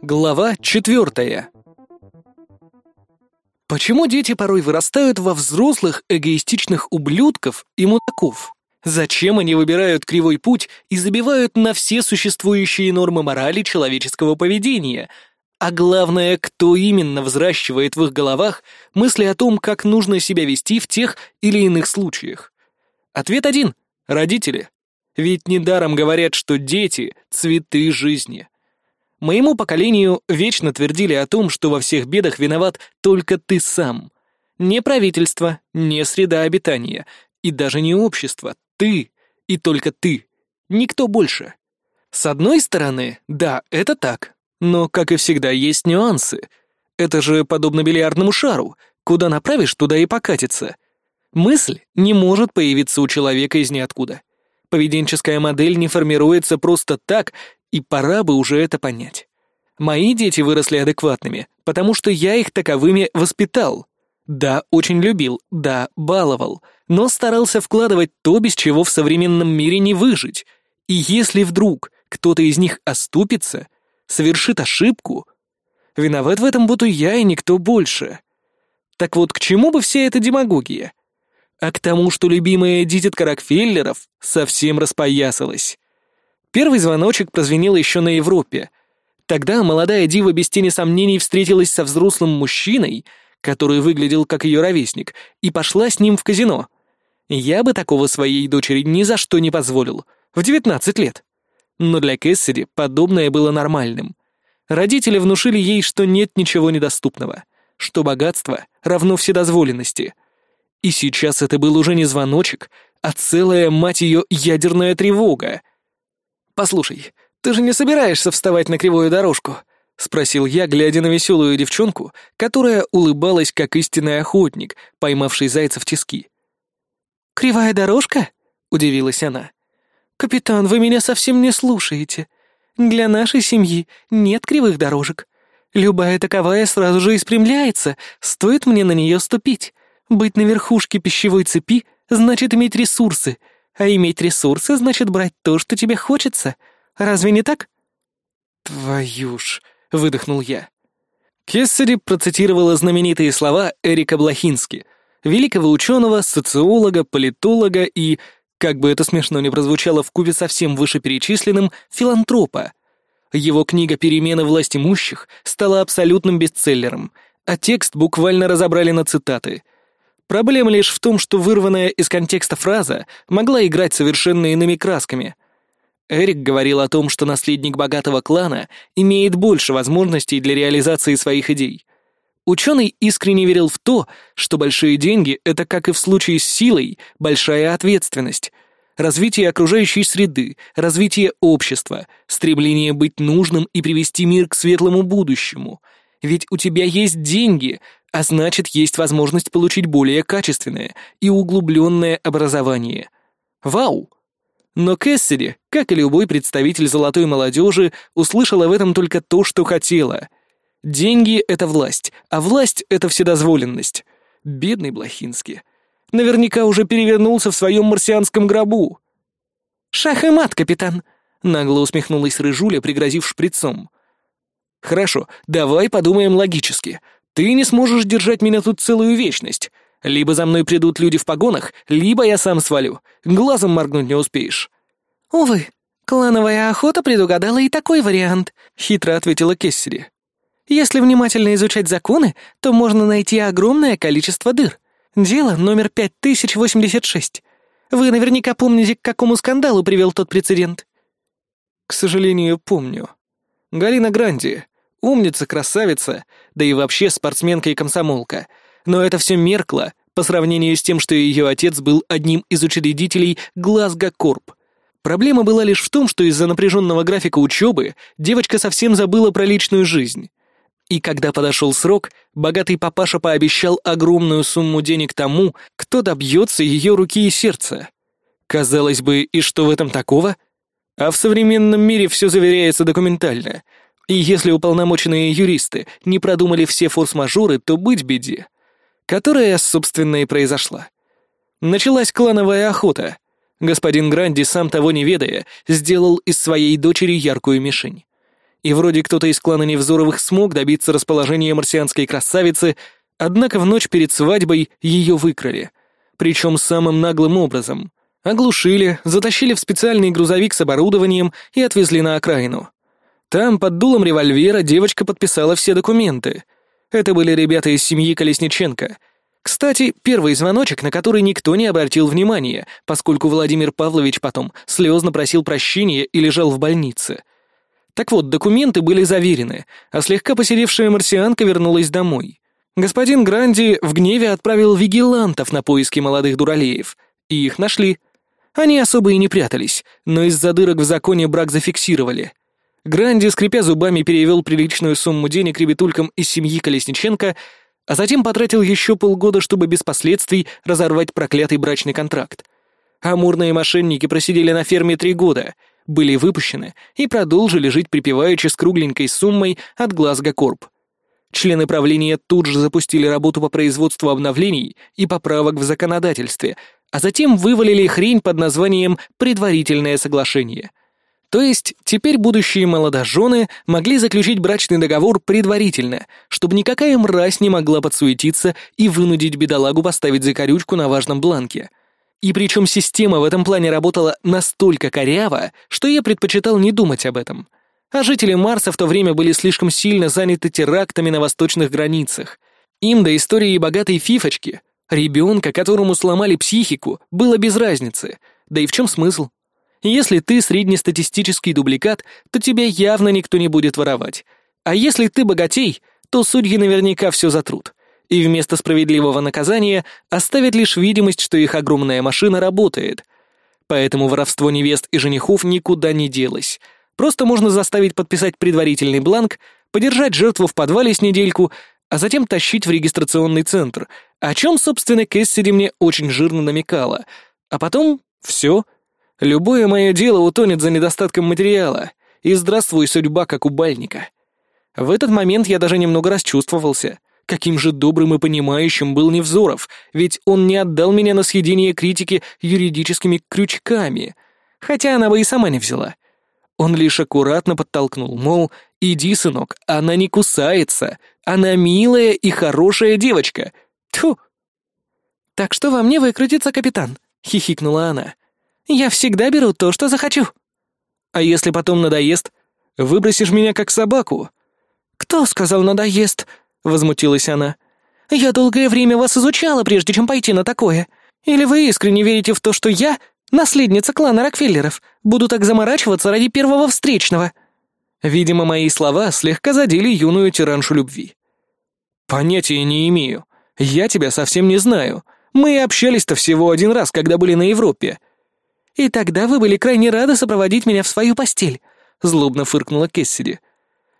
Глава четвертая. Почему дети порой вырастают во взрослых эгоистичных ублюдков и мудаков? Зачем они выбирают кривой путь и забивают на все существующие нормы морали человеческого поведения? А главное, кто именно взращивает в их головах мысли о том, как нужно себя вести в тех или иных случаях? Ответ один — родители. Ведь недаром говорят, что дети — цветы жизни. Моему поколению вечно твердили о том, что во всех бедах виноват только ты сам. Не правительство, не среда обитания и даже не общество. Ты и только ты. Никто больше. С одной стороны, да, это так. Но, как и всегда, есть нюансы. Это же подобно бильярдному шару. Куда направишь, туда и покатится. Мысль не может появиться у человека из ниоткуда. Поведенческая модель не формируется просто так и пора бы уже это понять. Мои дети выросли адекватными, потому что я их таковыми воспитал. Да, очень любил, да, баловал, но старался вкладывать то, без чего в современном мире не выжить. И если вдруг кто-то из них оступится, совершит ошибку, виноват в этом буду я и никто больше. Так вот, к чему бы вся эта демагогия? А к тому, что любимая дитятка Рокфеллеров совсем распоясалась. Первый звоночек прозвенел еще на Европе. Тогда молодая дива без тени сомнений встретилась со взрослым мужчиной, который выглядел как ее ровесник, и пошла с ним в казино. Я бы такого своей дочери ни за что не позволил. В 19 лет. Но для Кэссиди подобное было нормальным. Родители внушили ей, что нет ничего недоступного, что богатство равно вседозволенности. И сейчас это был уже не звоночек, а целая, мать ее, ядерная тревога — «Послушай, ты же не собираешься вставать на кривую дорожку?» — спросил я, глядя на веселую девчонку, которая улыбалась, как истинный охотник, поймавший зайца в тиски. «Кривая дорожка?» — удивилась она. «Капитан, вы меня совсем не слушаете. Для нашей семьи нет кривых дорожек. Любая таковая сразу же испрямляется, стоит мне на нее ступить. Быть на верхушке пищевой цепи значит иметь ресурсы — а иметь ресурсы значит брать то, что тебе хочется. Разве не так?» «Твою ж!» — выдохнул я. Кессери процитировала знаменитые слова Эрика Блохински, великого ученого, социолога, политолога и, как бы это смешно ни прозвучало в купе со всем вышеперечисленным, филантропа. Его книга «Перемены власть имущих» стала абсолютным бестселлером, а текст буквально разобрали на цитаты — Проблема лишь в том, что вырванная из контекста фраза могла играть совершенно иными красками. Эрик говорил о том, что наследник богатого клана имеет больше возможностей для реализации своих идей. Ученый искренне верил в то, что большие деньги — это, как и в случае с силой, большая ответственность. Развитие окружающей среды, развитие общества, стремление быть нужным и привести мир к светлому будущему. Ведь у тебя есть деньги, а значит, есть возможность получить более качественное и углубленное образование. Вау! Но Кэссиди, как и любой представитель золотой молодежи, услышала в этом только то, что хотела. Деньги — это власть, а власть — это вседозволенность. Бедный Блохинский. Наверняка уже перевернулся в своем марсианском гробу. «Шах и мат, капитан!» — нагло усмехнулась Рыжуля, пригрозив шприцом. «Хорошо, давай подумаем логически. Ты не сможешь держать меня тут целую вечность. Либо за мной придут люди в погонах, либо я сам свалю. Глазом моргнуть не успеешь». «Увы, клановая охота предугадала и такой вариант», — хитро ответила Кессери. «Если внимательно изучать законы, то можно найти огромное количество дыр. Дело номер 5086. Вы наверняка помните, к какому скандалу привел тот прецедент». «К сожалению, помню. Галина Гранди, Умница, красавица, да и вообще спортсменка и комсомолка. Но это все меркло по сравнению с тем, что ее отец был одним из учредителей Глазго Корп. Проблема была лишь в том, что из-за напряженного графика учебы девочка совсем забыла про личную жизнь. И когда подошел срок, богатый папаша пообещал огромную сумму денег тому, кто добьется ее руки и сердца. Казалось бы, и что в этом такого? А в современном мире все заверяется документально — и если уполномоченные юристы не продумали все форс-мажоры, то быть беде. Которая, собственно, и произошла. Началась клановая охота. Господин Гранди, сам того не ведая, сделал из своей дочери яркую мишень. И вроде кто-то из клана Невзоровых смог добиться расположения марсианской красавицы, однако в ночь перед свадьбой ее выкрали. Причем самым наглым образом. Оглушили, затащили в специальный грузовик с оборудованием и отвезли на окраину. Там, под дулом револьвера, девочка подписала все документы. Это были ребята из семьи Колесниченко. Кстати, первый звоночек, на который никто не обратил внимания, поскольку Владимир Павлович потом слезно просил прощения и лежал в больнице. Так вот, документы были заверены, а слегка посидевшая марсианка вернулась домой. Господин Гранди в гневе отправил вигилантов на поиски молодых дуралеев, и их нашли. Они особо и не прятались, но из-за дырок в законе брак зафиксировали. Гранди, скрипя зубами, перевел приличную сумму денег ребятулькам из семьи Колесниченко, а затем потратил еще полгода, чтобы без последствий разорвать проклятый брачный контракт. Амурные мошенники просидели на ферме три года, были выпущены и продолжили жить припеваючи с кругленькой суммой от Глазго Корп. Члены правления тут же запустили работу по производству обновлений и поправок в законодательстве, а затем вывалили хрень под названием «предварительное соглашение». То есть теперь будущие молодожены могли заключить брачный договор предварительно, чтобы никакая мразь не могла подсуетиться и вынудить бедолагу поставить закорючку на важном бланке. И причем система в этом плане работала настолько коряво, что я предпочитал не думать об этом. А жители Марса в то время были слишком сильно заняты терактами на восточных границах. Им до истории богатой фифочки, ребенка, которому сломали психику, было без разницы. Да и в чем смысл? Если ты среднестатистический дубликат, то тебя явно никто не будет воровать. А если ты богатей, то судьи наверняка все затрут. И вместо справедливого наказания оставят лишь видимость, что их огромная машина работает. Поэтому воровство невест и женихов никуда не делось. Просто можно заставить подписать предварительный бланк, подержать жертву в подвале с недельку, а затем тащить в регистрационный центр, о чем, собственно, Кэссиди мне очень жирно намекала. А потом все — Любое мое дело утонет за недостатком материала, и здравствуй, судьба, как у бальника. В этот момент я даже немного расчувствовался. Каким же добрым и понимающим был Невзоров, ведь он не отдал меня на съедение критики юридическими крючками, хотя она бы и сама не взяла. Он лишь аккуратно подтолкнул, мол, иди, сынок, она не кусается, она милая и хорошая девочка. Тьфу! «Так что во мне выкрутится капитан?» — хихикнула она. Я всегда беру то, что захочу». «А если потом надоест? Выбросишь меня как собаку?» «Кто сказал надоест?» — возмутилась она. «Я долгое время вас изучала, прежде чем пойти на такое. Или вы искренне верите в то, что я, наследница клана Рокфеллеров, буду так заморачиваться ради первого встречного?» Видимо, мои слова слегка задели юную тираншу любви. «Понятия не имею. Я тебя совсем не знаю. Мы общались-то всего один раз, когда были на Европе. «И тогда вы были крайне рады сопроводить меня в свою постель», — злобно фыркнула Кессиди.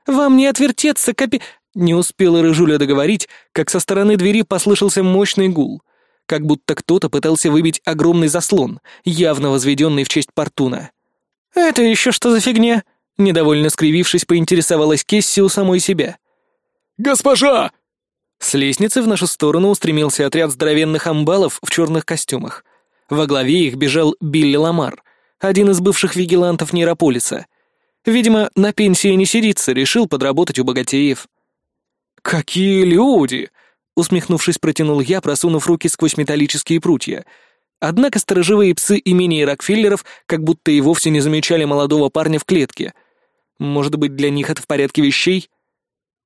«Вам не отвертеться, капи...» Не успела Рыжуля договорить, как со стороны двери послышался мощный гул, как будто кто-то пытался выбить огромный заслон, явно возведенный в честь Портуна. «Это еще что за фигня?» Недовольно скривившись, поинтересовалась Кесси у самой себя. «Госпожа!» С лестницы в нашу сторону устремился отряд здоровенных амбалов в черных костюмах. Во главе их бежал Билли Ламар, один из бывших вигилантов Нейрополиса. Видимо, на пенсии не сидится, решил подработать у богатеев. «Какие люди!» — усмехнувшись, протянул я, просунув руки сквозь металлические прутья. Однако сторожевые псы имени Рокфеллеров как будто и вовсе не замечали молодого парня в клетке. Может быть, для них это в порядке вещей?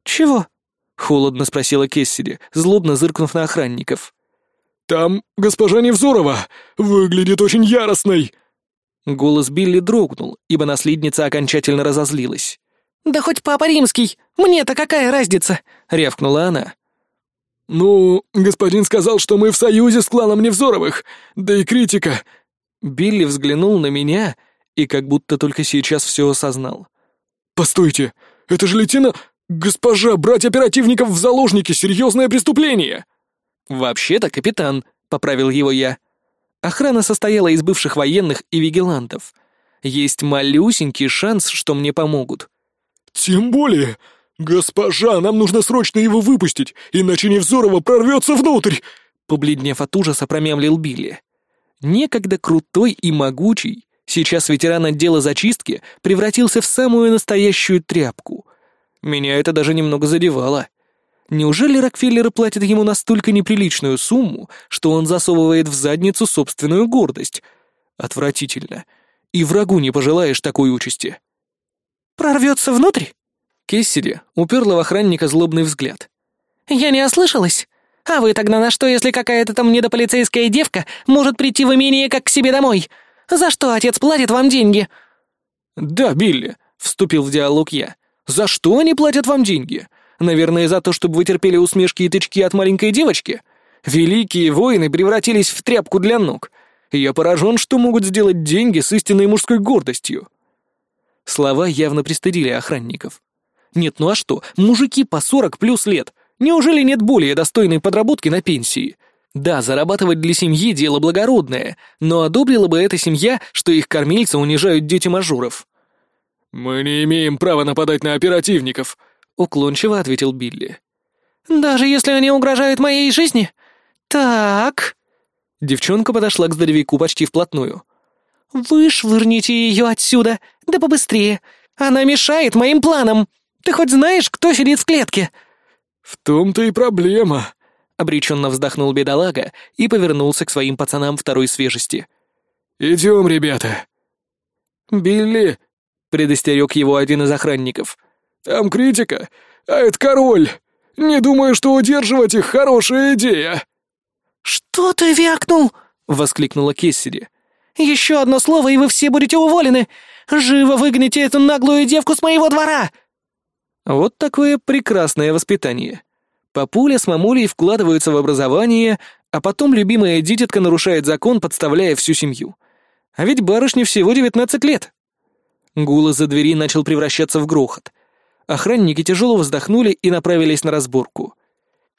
«Чего?» — холодно спросила Кессиди, злобно зыркнув на охранников. «Там госпожа Невзорова! Выглядит очень яростной!» Голос Билли дрогнул, ибо наследница окончательно разозлилась. «Да хоть папа римский! Мне-то какая разница?» — рявкнула она. «Ну, господин сказал, что мы в союзе с кланом Невзоровых, да и критика...» Билли взглянул на меня и как будто только сейчас все осознал. «Постойте, это же лейтенант... Госпожа, брать оперативников в заложники — серьезное преступление!» «Вообще-то капитан», — поправил его я. Охрана состояла из бывших военных и вигилантов. Есть малюсенький шанс, что мне помогут. «Тем более! Госпожа, нам нужно срочно его выпустить, иначе Невзорова прорвется внутрь!» Побледнев от ужаса, промямлил Билли. Некогда крутой и могучий, Сейчас ветеран отдела зачистки превратился в самую настоящую тряпку. Меня это даже немного задевало. Неужели Рокфеллеры платят ему настолько неприличную сумму, что он засовывает в задницу собственную гордость? Отвратительно. И врагу не пожелаешь такой участи. «Прорвется внутрь?» Кессиди уперла в охранника злобный взгляд. «Я не ослышалась. А вы тогда на что, если какая-то там недополицейская девка может прийти в имение как к себе домой? За что отец платит вам деньги?» «Да, Билли», — вступил в диалог я. «За что они платят вам деньги? Наверное, за то, чтобы вы терпели усмешки и тычки от маленькой девочки? Великие воины превратились в тряпку для ног. Я поражен, что могут сделать деньги с истинной мужской гордостью». Слова явно пристыдили охранников. Нет, ну а что, мужики по сорок плюс лет. Неужели нет более достойной подработки на пенсии? Да, зарабатывать для семьи — дело благородное, но одобрила бы эта семья, что их кормильцы унижают дети мажоров. «Мы не имеем права нападать на оперативников», — уклончиво ответил Билли. «Даже если они угрожают моей жизни? Так...» Девчонка подошла к здоровяку почти вплотную. «Вышвырните ее отсюда, да побыстрее. Она мешает моим планам. Ты хоть знаешь, кто сидит в клетке?» «В том-то и проблема», — обреченно вздохнул бедолага и повернулся к своим пацанам второй свежести. «Идем, ребята». «Билли», — предостерег его один из охранников. «Там критика, а это король. Не думаю, что удерживать их хорошая идея». «Что ты вякнул?» — воскликнула Кессиди. «Еще одно слово, и вы все будете уволены! Живо выгоните эту наглую девку с моего двора!» Вот такое прекрасное воспитание. Папуля с мамулей вкладываются в образование, а потом любимая дитятка нарушает закон, подставляя всю семью. А ведь барышне всего девятнадцать лет. Гул из-за двери начал превращаться в грохот. Охранники тяжело вздохнули и направились на разборку.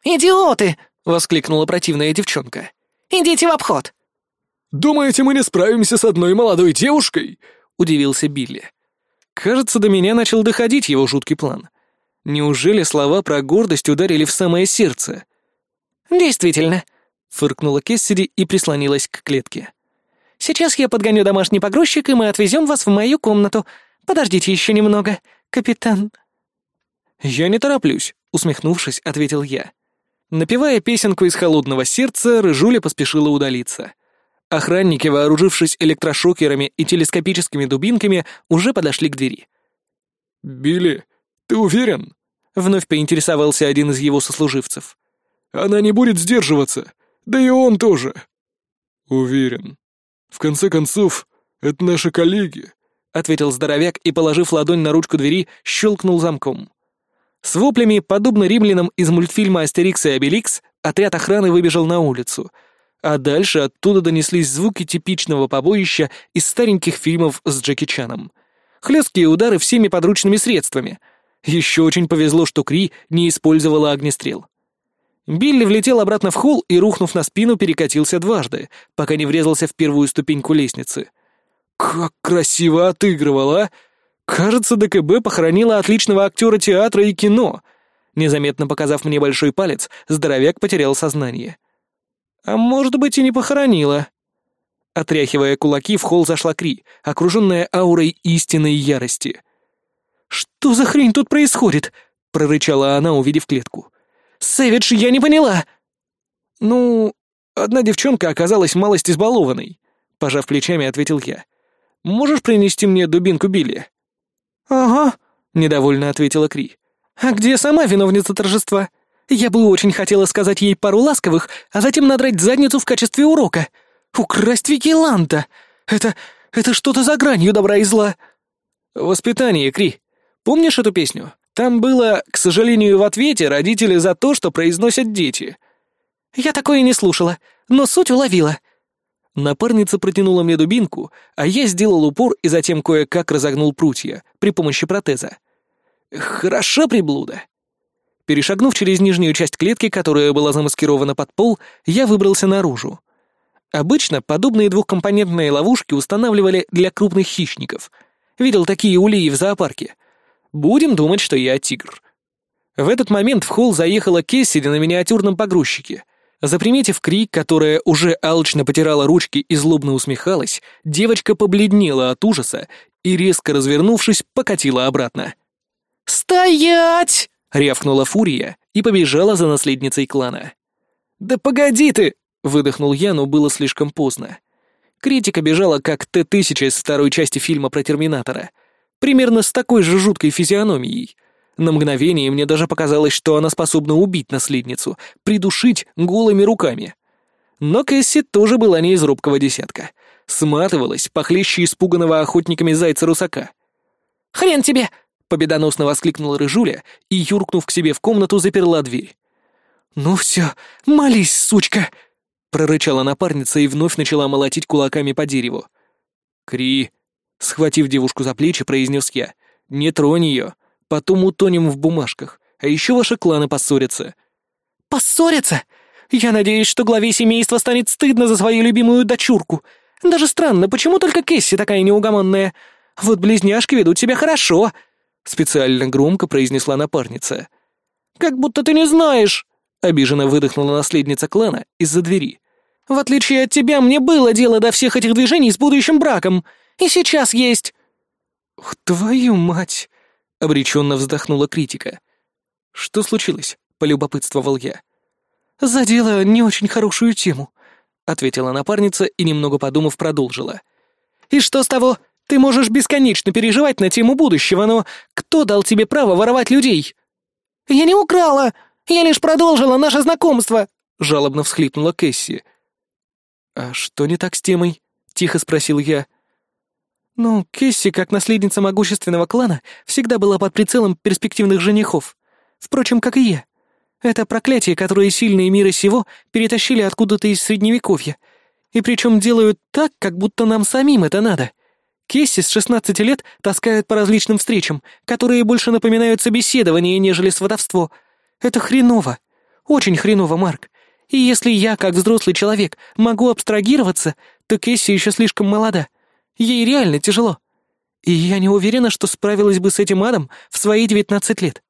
«Идиоты!» — воскликнула противная девчонка. «Идите в обход!» «Думаете, мы не справимся с одной молодой девушкой?» — удивился Билли. Кажется, до меня начал доходить его жуткий план. Неужели слова про гордость ударили в самое сердце? «Действительно», — фыркнула Кессиди и прислонилась к клетке. «Сейчас я подгоню домашний погрузчик, и мы отвезем вас в мою комнату. Подождите еще немного, капитан». «Я не тороплюсь», — усмехнувшись, ответил я. Напевая песенку из холодного сердца, Рыжуля поспешила удалиться. Охранники, вооружившись электрошокерами и телескопическими дубинками, уже подошли к двери. «Билли, ты уверен?» — вновь поинтересовался один из его сослуживцев. «Она не будет сдерживаться, да и он тоже». «Уверен. В конце концов, это наши коллеги», — ответил здоровяк и, положив ладонь на ручку двери, щелкнул замком. С воплями, подобно римлянам из мультфильма «Астерикс и Обеликс», отряд охраны выбежал на улицу — а дальше оттуда донеслись звуки типичного побоища из стареньких фильмов с Джеки Чаном. Хлесткие удары всеми подручными средствами. Еще очень повезло, что Кри не использовала огнестрел. Билли влетел обратно в холл и, рухнув на спину, перекатился дважды, пока не врезался в первую ступеньку лестницы. Как красиво отыгрывал, а! Кажется, ДКБ похоронила отличного актера театра и кино. Незаметно показав мне большой палец, здоровяк потерял сознание. А может быть, и не похоронила. Отряхивая кулаки, в холл зашла Кри, окруженная аурой истинной ярости. «Что за хрень тут происходит?» — прорычала она, увидев клетку. «Сэвидж, я не поняла!» «Ну, одна девчонка оказалась малость избалованной», — пожав плечами, ответил я. «Можешь принести мне дубинку Билли?» «Ага», — недовольно ответила Кри. «А где сама виновница торжества?» Я бы очень хотела сказать ей пару ласковых, а затем надрать задницу в качестве урока. Украсть Викиланта! Это... это что-то за гранью добра и зла. Воспитание, Кри. Помнишь эту песню? Там было, к сожалению, в ответе родители за то, что произносят дети. Я такое не слушала, но суть уловила. Напарница протянула мне дубинку, а я сделал упор и затем кое-как разогнул прутья при помощи протеза. Хороша приблуда. Перешагнув через нижнюю часть клетки, которая была замаскирована под пол, я выбрался наружу. Обычно подобные двухкомпонентные ловушки устанавливали для крупных хищников. Видел такие улии в зоопарке. Будем думать, что я тигр. В этот момент в холл заехала Кессиди на миниатюрном погрузчике. Заприметив Кри, которая уже алчно потирала ручки и злобно усмехалась, девочка побледнела от ужаса и, резко развернувшись, покатила обратно. «Стоять!» — рявкнула Фурия и побежала за наследницей клана. «Да погоди ты!» — выдохнул я, но было слишком поздно. Критика бежала как Т-1000 из второй части фильма про Терминатора. Примерно с такой же жуткой физиономией. На мгновение мне даже показалось, что она способна убить наследницу, придушить голыми руками. Но Кэсси тоже была не из робкого десятка. Сматывалась, похлеще испуганного охотниками зайца-русака. «Хрен тебе!» — победоносно воскликнула Рыжуля и, юркнув к себе в комнату, заперла дверь. «Ну все, молись, сучка!» — прорычала напарница и вновь начала молотить кулаками по дереву. «Кри!» — схватив девушку за плечи, произнес я. «Не тронь ее, потом утонем в бумажках, а еще ваши кланы поссорятся». «Поссорятся? Я надеюсь, что главе семейства станет стыдно за свою любимую дочурку. Даже странно, почему только Кэсси такая неугомонная? Вот близняшки ведут себя хорошо», — специально громко произнесла напарница. «Как будто ты не знаешь!» Обиженно выдохнула наследница клана из-за двери. «В отличие от тебя, мне было дело до всех этих движений с будущим браком. И сейчас есть». «Ух, твою мать!» — обреченно вздохнула критика. «Что случилось?» — полюбопытствовал я. «Задела не очень хорошую тему», — ответила напарница и, немного подумав, продолжила. «И что с того? Ты можешь бесконечно переживать на тему будущего, но кто дал тебе право воровать людей?» «Я не украла!» Я лишь продолжила наше знакомство!» — жалобно всхлипнула Кэсси. «А что не так с темой?» — тихо спросил я. «Ну, Кэсси, как наследница могущественного клана, всегда была под прицелом перспективных женихов. Впрочем, как и я. Это проклятие, которое сильные мира сего перетащили откуда-то из Средневековья. И причем делают так, как будто нам самим это надо. Кесси с 16 лет таскают по различным встречам, которые больше напоминают собеседование, нежели сватовство — это хреново. Очень хреново, Марк. И если я, как взрослый человек, могу абстрагироваться, то Кэсси еще слишком молода. Ей реально тяжело. И я не уверена, что справилась бы с этим адом в свои девятнадцать лет.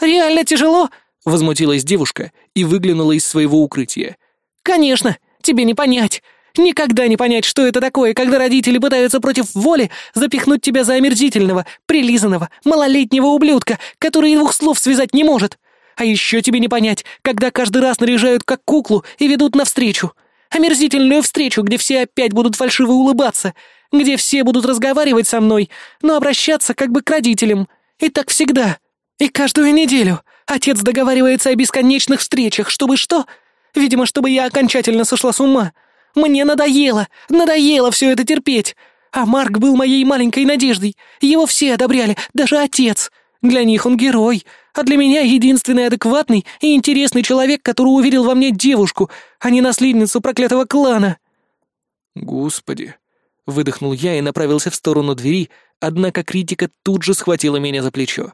«Реально тяжело?» — возмутилась девушка и выглянула из своего укрытия. «Конечно, тебе не понять. Никогда не понять, что это такое, когда родители пытаются против воли запихнуть тебя за омерзительного, прилизанного, малолетнего ублюдка, который двух слов связать не может. А еще тебе не понять, когда каждый раз наряжают как куклу и ведут навстречу. Омерзительную встречу, где все опять будут фальшиво улыбаться, где все будут разговаривать со мной, но обращаться как бы к родителям. И так всегда. И каждую неделю. Отец договаривается о бесконечных встречах, чтобы что? Видимо, чтобы я окончательно сошла с ума. Мне надоело, надоело все это терпеть. А Марк был моей маленькой надеждой. Его все одобряли, даже отец. Для них он герой, а для меня единственный адекватный и интересный человек, который уверил во мне девушку, а не наследницу проклятого клана». «Господи!» — выдохнул я и направился в сторону двери, однако критика тут же схватила меня за плечо.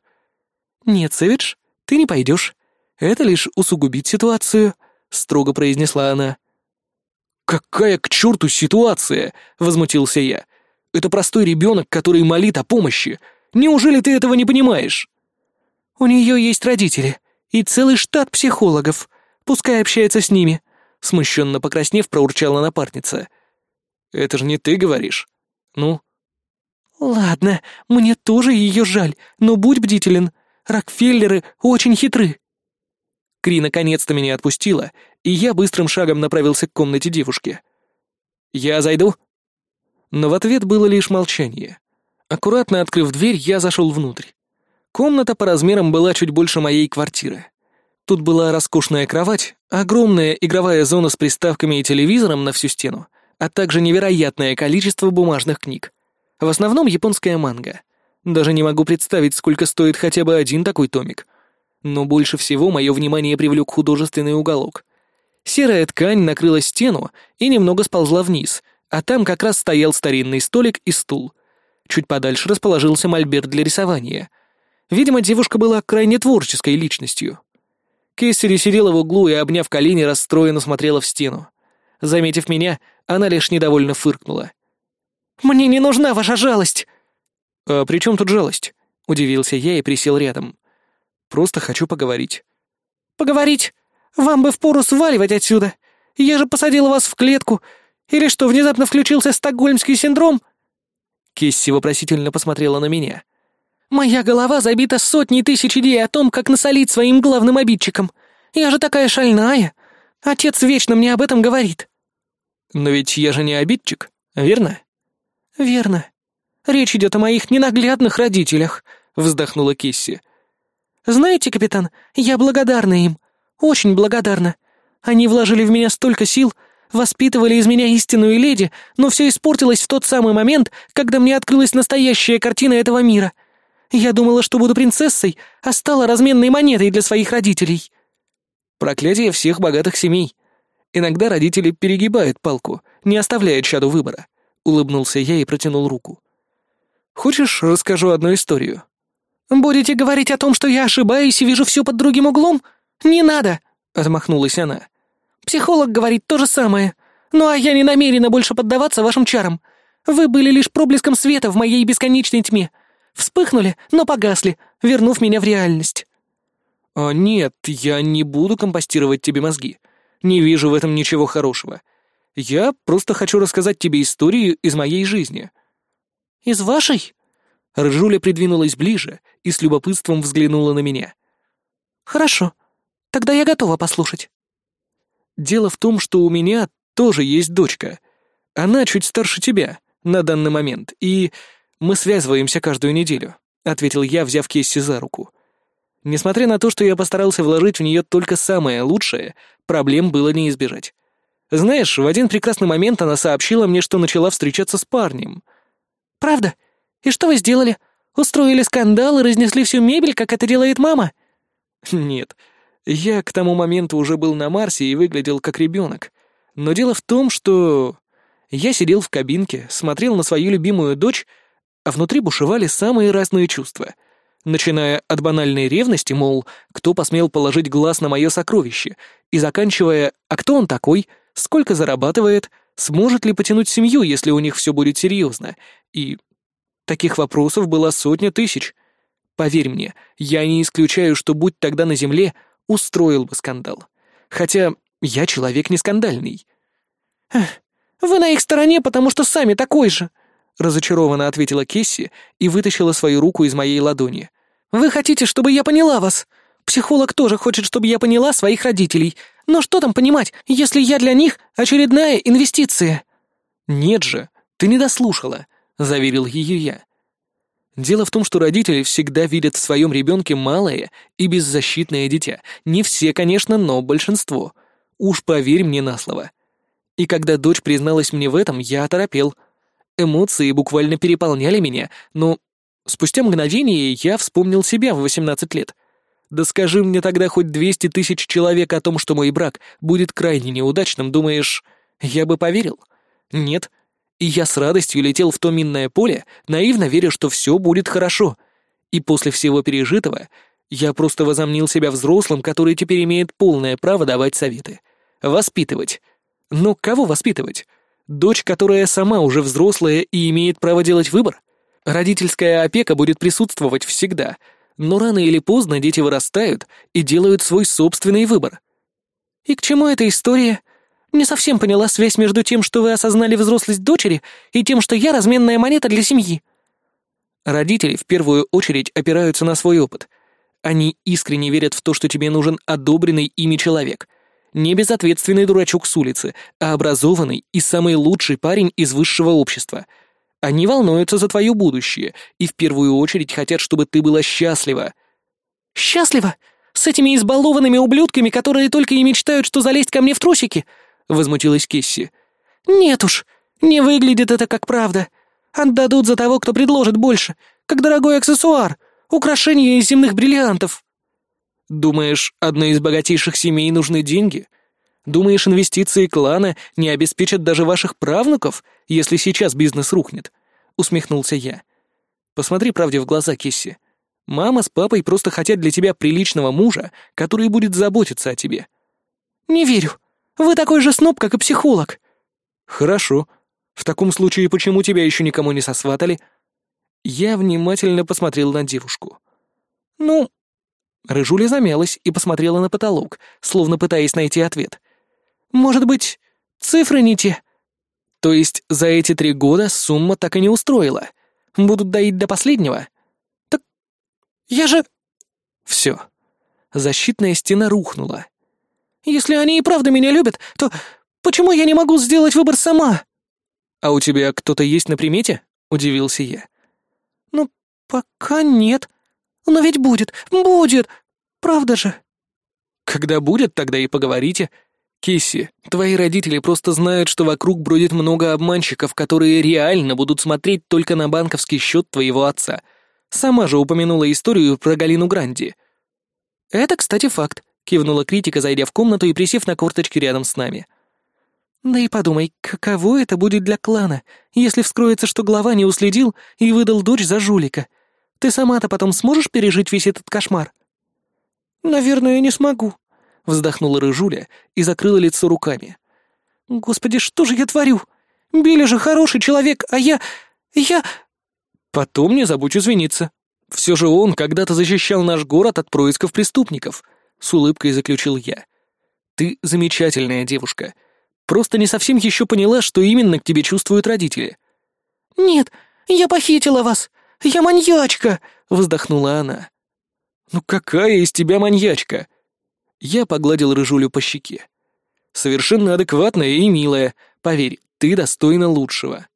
«Нет, Сэвидж, ты не пойдешь. Это лишь усугубит ситуацию», — строго произнесла она. «Какая к черту ситуация?» — возмутился я. «Это простой ребенок, который молит о помощи. Неужели ты этого не понимаешь?» «У нее есть родители и целый штат психологов. Пускай общается с ними», — смущенно покраснев, проурчала напарница. «Это же не ты говоришь. Ну?» «Ладно, мне тоже ее жаль, но будь бдителен. Рокфеллеры очень хитры». Кри наконец-то меня отпустила, и я быстрым шагом направился к комнате девушки. «Я зайду?» Но в ответ было лишь молчание. Аккуратно открыв дверь, я зашел внутрь. Комната по размерам была чуть больше моей квартиры. Тут была роскошная кровать, огромная игровая зона с приставками и телевизором на всю стену, а также невероятное количество бумажных книг. В основном японская манга. Даже не могу представить, сколько стоит хотя бы один такой томик. Но больше всего мое внимание привлек художественный уголок. Серая ткань накрыла стену и немного сползла вниз, а там как раз стоял старинный столик и стул. Чуть подальше расположился мольберт для рисования — Видимо, девушка была крайне творческой личностью. Кессери сидела в углу и, обняв колени, расстроенно смотрела в стену. Заметив меня, она лишь недовольно фыркнула. «Мне не нужна ваша жалость!» «А при чем тут жалость?» — удивился я и присел рядом. «Просто хочу поговорить». «Поговорить? Вам бы впору сваливать отсюда. Я же посадила вас в клетку. Или что, внезапно включился стокгольмский синдром?» Кесси вопросительно посмотрела на меня. «Моя голова забита сотней тысяч идей о том, как насолить своим главным обидчикам. Я же такая шальная. Отец вечно мне об этом говорит». «Но ведь я же не обидчик, верно?» «Верно. Речь идет о моих ненаглядных родителях», — вздохнула Кесси. «Знаете, капитан, я благодарна им. Очень благодарна. Они вложили в меня столько сил, воспитывали из меня истинную леди, но все испортилось в тот самый момент, когда мне открылась настоящая картина этого мира. Я думала, что буду принцессой, а стала разменной монетой для своих родителей». Проклятие всех богатых семей. Иногда родители перегибают палку, не оставляя чаду выбора. Улыбнулся я и протянул руку. Хочешь, расскажу одну историю? Будете говорить о том, что я ошибаюсь и вижу все под другим углом? Не надо, отмахнулась она. Психолог говорит то же самое. Ну а я не намерена больше поддаваться вашим чарам. Вы были лишь проблеском света в моей бесконечной тьме. Вспыхнули, но погасли, вернув меня в реальность. «А нет, я не буду компостировать тебе мозги. Не вижу в этом ничего хорошего. Я просто хочу рассказать тебе историю из моей жизни». «Из вашей?» Рыжуля придвинулась ближе и с любопытством взглянула на меня. «Хорошо. Тогда я готова послушать». «Дело в том, что у меня тоже есть дочка. Она чуть старше тебя на данный момент, и мы связываемся каждую неделю», — ответил я, взяв Кесси за руку. Несмотря на то, что я постарался вложить в нее только самое лучшее, проблем было не избежать. Знаешь, в один прекрасный момент она сообщила мне, что начала встречаться с парнем. «Правда? И что вы сделали? Устроили скандал и разнесли всю мебель, как это делает мама?» «Нет. Я к тому моменту уже был на Марсе и выглядел как ребенок. Но дело в том, что... Я сидел в кабинке, смотрел на свою любимую дочь, а внутри бушевали самые разные чувства. Начиная от банальной ревности, мол, кто посмел положить глаз на мое сокровище, и заканчивая «а кто он такой?», сколько зарабатывает, сможет ли потянуть семью, если у них все будет серьезно, и... Таких вопросов было сотня тысяч. Поверь мне, я не исключаю, что будь тогда на земле, устроил бы скандал. Хотя я человек не скандальный. «Вы на их стороне, потому что сами такой же», — разочарованно ответила Кесси и вытащила свою руку из моей ладони. «Вы хотите, чтобы я поняла вас? Психолог тоже хочет, чтобы я поняла своих родителей, но что там понимать, если я для них очередная инвестиция?» «Нет же, ты не дослушала», — заверил ее я. Дело в том, что родители всегда видят в своем ребенке малое и беззащитное дитя. Не все, конечно, но большинство. Уж поверь мне на слово. И когда дочь призналась мне в этом, я оторопел. Эмоции буквально переполняли меня, но спустя мгновение я вспомнил себя в 18 лет. Да скажи мне тогда хоть 200 тысяч человек о том, что мой брак будет крайне неудачным, думаешь, я бы поверил? Нет. И я с радостью летел в то минное поле, наивно веря, что все будет хорошо. И после всего пережитого я просто возомнил себя взрослым, который теперь имеет полное право давать советы. Воспитывать. Но кого воспитывать? Дочь, которая сама уже взрослая и имеет право делать выбор? Родительская опека будет присутствовать всегда — но рано или поздно дети вырастают и делают свой собственный выбор. И к чему эта история? Не совсем поняла связь между тем, что вы осознали взрослость дочери, и тем, что я разменная монета для семьи. Родители в первую очередь опираются на свой опыт. Они искренне верят в то, что тебе нужен одобренный ими человек. Не безответственный дурачок с улицы, а образованный и самый лучший парень из высшего общества — они волнуются за твое будущее и в первую очередь хотят, чтобы ты была счастлива». «Счастлива? С этими избалованными ублюдками, которые только и мечтают, что залезть ко мне в трусики?» — возмутилась Кесси. «Нет уж, не выглядит это как правда. Отдадут за того, кто предложит больше, как дорогой аксессуар, украшение из земных бриллиантов». «Думаешь, одной из богатейших семей нужны деньги?» Думаешь, инвестиции клана не обеспечат даже ваших правнуков, если сейчас бизнес рухнет?» — усмехнулся я. «Посмотри правде в глаза, Кисси. Мама с папой просто хотят для тебя приличного мужа, который будет заботиться о тебе». «Не верю. Вы такой же сноб, как и психолог». «Хорошо. В таком случае почему тебя еще никому не сосватали?» Я внимательно посмотрел на девушку. «Ну, Рыжуля замялась и посмотрела на потолок, словно пытаясь найти ответ. «Может быть, цифры не те?» То есть за эти три года сумма так и не устроила. Будут доить до последнего? Так я же... Все. Защитная стена рухнула. Если они и правда меня любят, то почему я не могу сделать выбор сама? А у тебя кто-то есть на примете? Удивился я. Ну, пока нет. Но ведь будет, будет. Правда же? Когда будет, тогда и поговорите. Кисси, твои родители просто знают, что вокруг бродит много обманщиков, которые реально будут смотреть только на банковский счет твоего отца. Сама же упомянула историю про Галину Гранди. Это, кстати, факт, кивнула критика, зайдя в комнату и присев на корточки рядом с нами. Да и подумай, каково это будет для клана, если вскроется, что глава не уследил и выдал дочь за жулика. Ты сама-то потом сможешь пережить весь этот кошмар? Наверное, не смогу, вздохнула Рыжуля и закрыла лицо руками. «Господи, что же я творю? Билли же хороший человек, а я... я...» «Потом не забудь извиниться. Все же он когда-то защищал наш город от происков преступников», — с улыбкой заключил я. «Ты замечательная девушка. Просто не совсем еще поняла, что именно к тебе чувствуют родители». «Нет, я похитила вас. Я маньячка», — вздохнула она. «Ну какая из тебя маньячка?» Я погладил рыжулю по щеке. «Совершенно адекватная и милая. Поверь, ты достойна лучшего».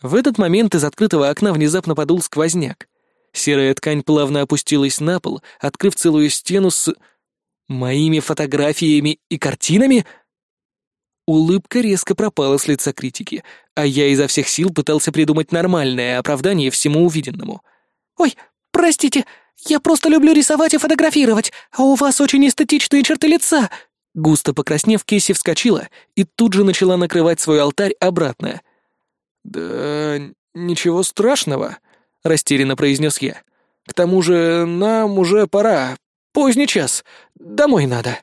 В этот момент из открытого окна внезапно подул сквозняк. Серая ткань плавно опустилась на пол, открыв целую стену с... моими фотографиями и картинами? Улыбка резко пропала с лица критики, а я изо всех сил пытался придумать нормальное оправдание всему увиденному. «Ой, простите, «Я просто люблю рисовать и фотографировать, а у вас очень эстетичные черты лица!» Густо покраснев, Кейси вскочила и тут же начала накрывать свой алтарь обратно. «Да ничего страшного», — растерянно произнес я. «К тому же нам уже пора. Поздний час. Домой надо».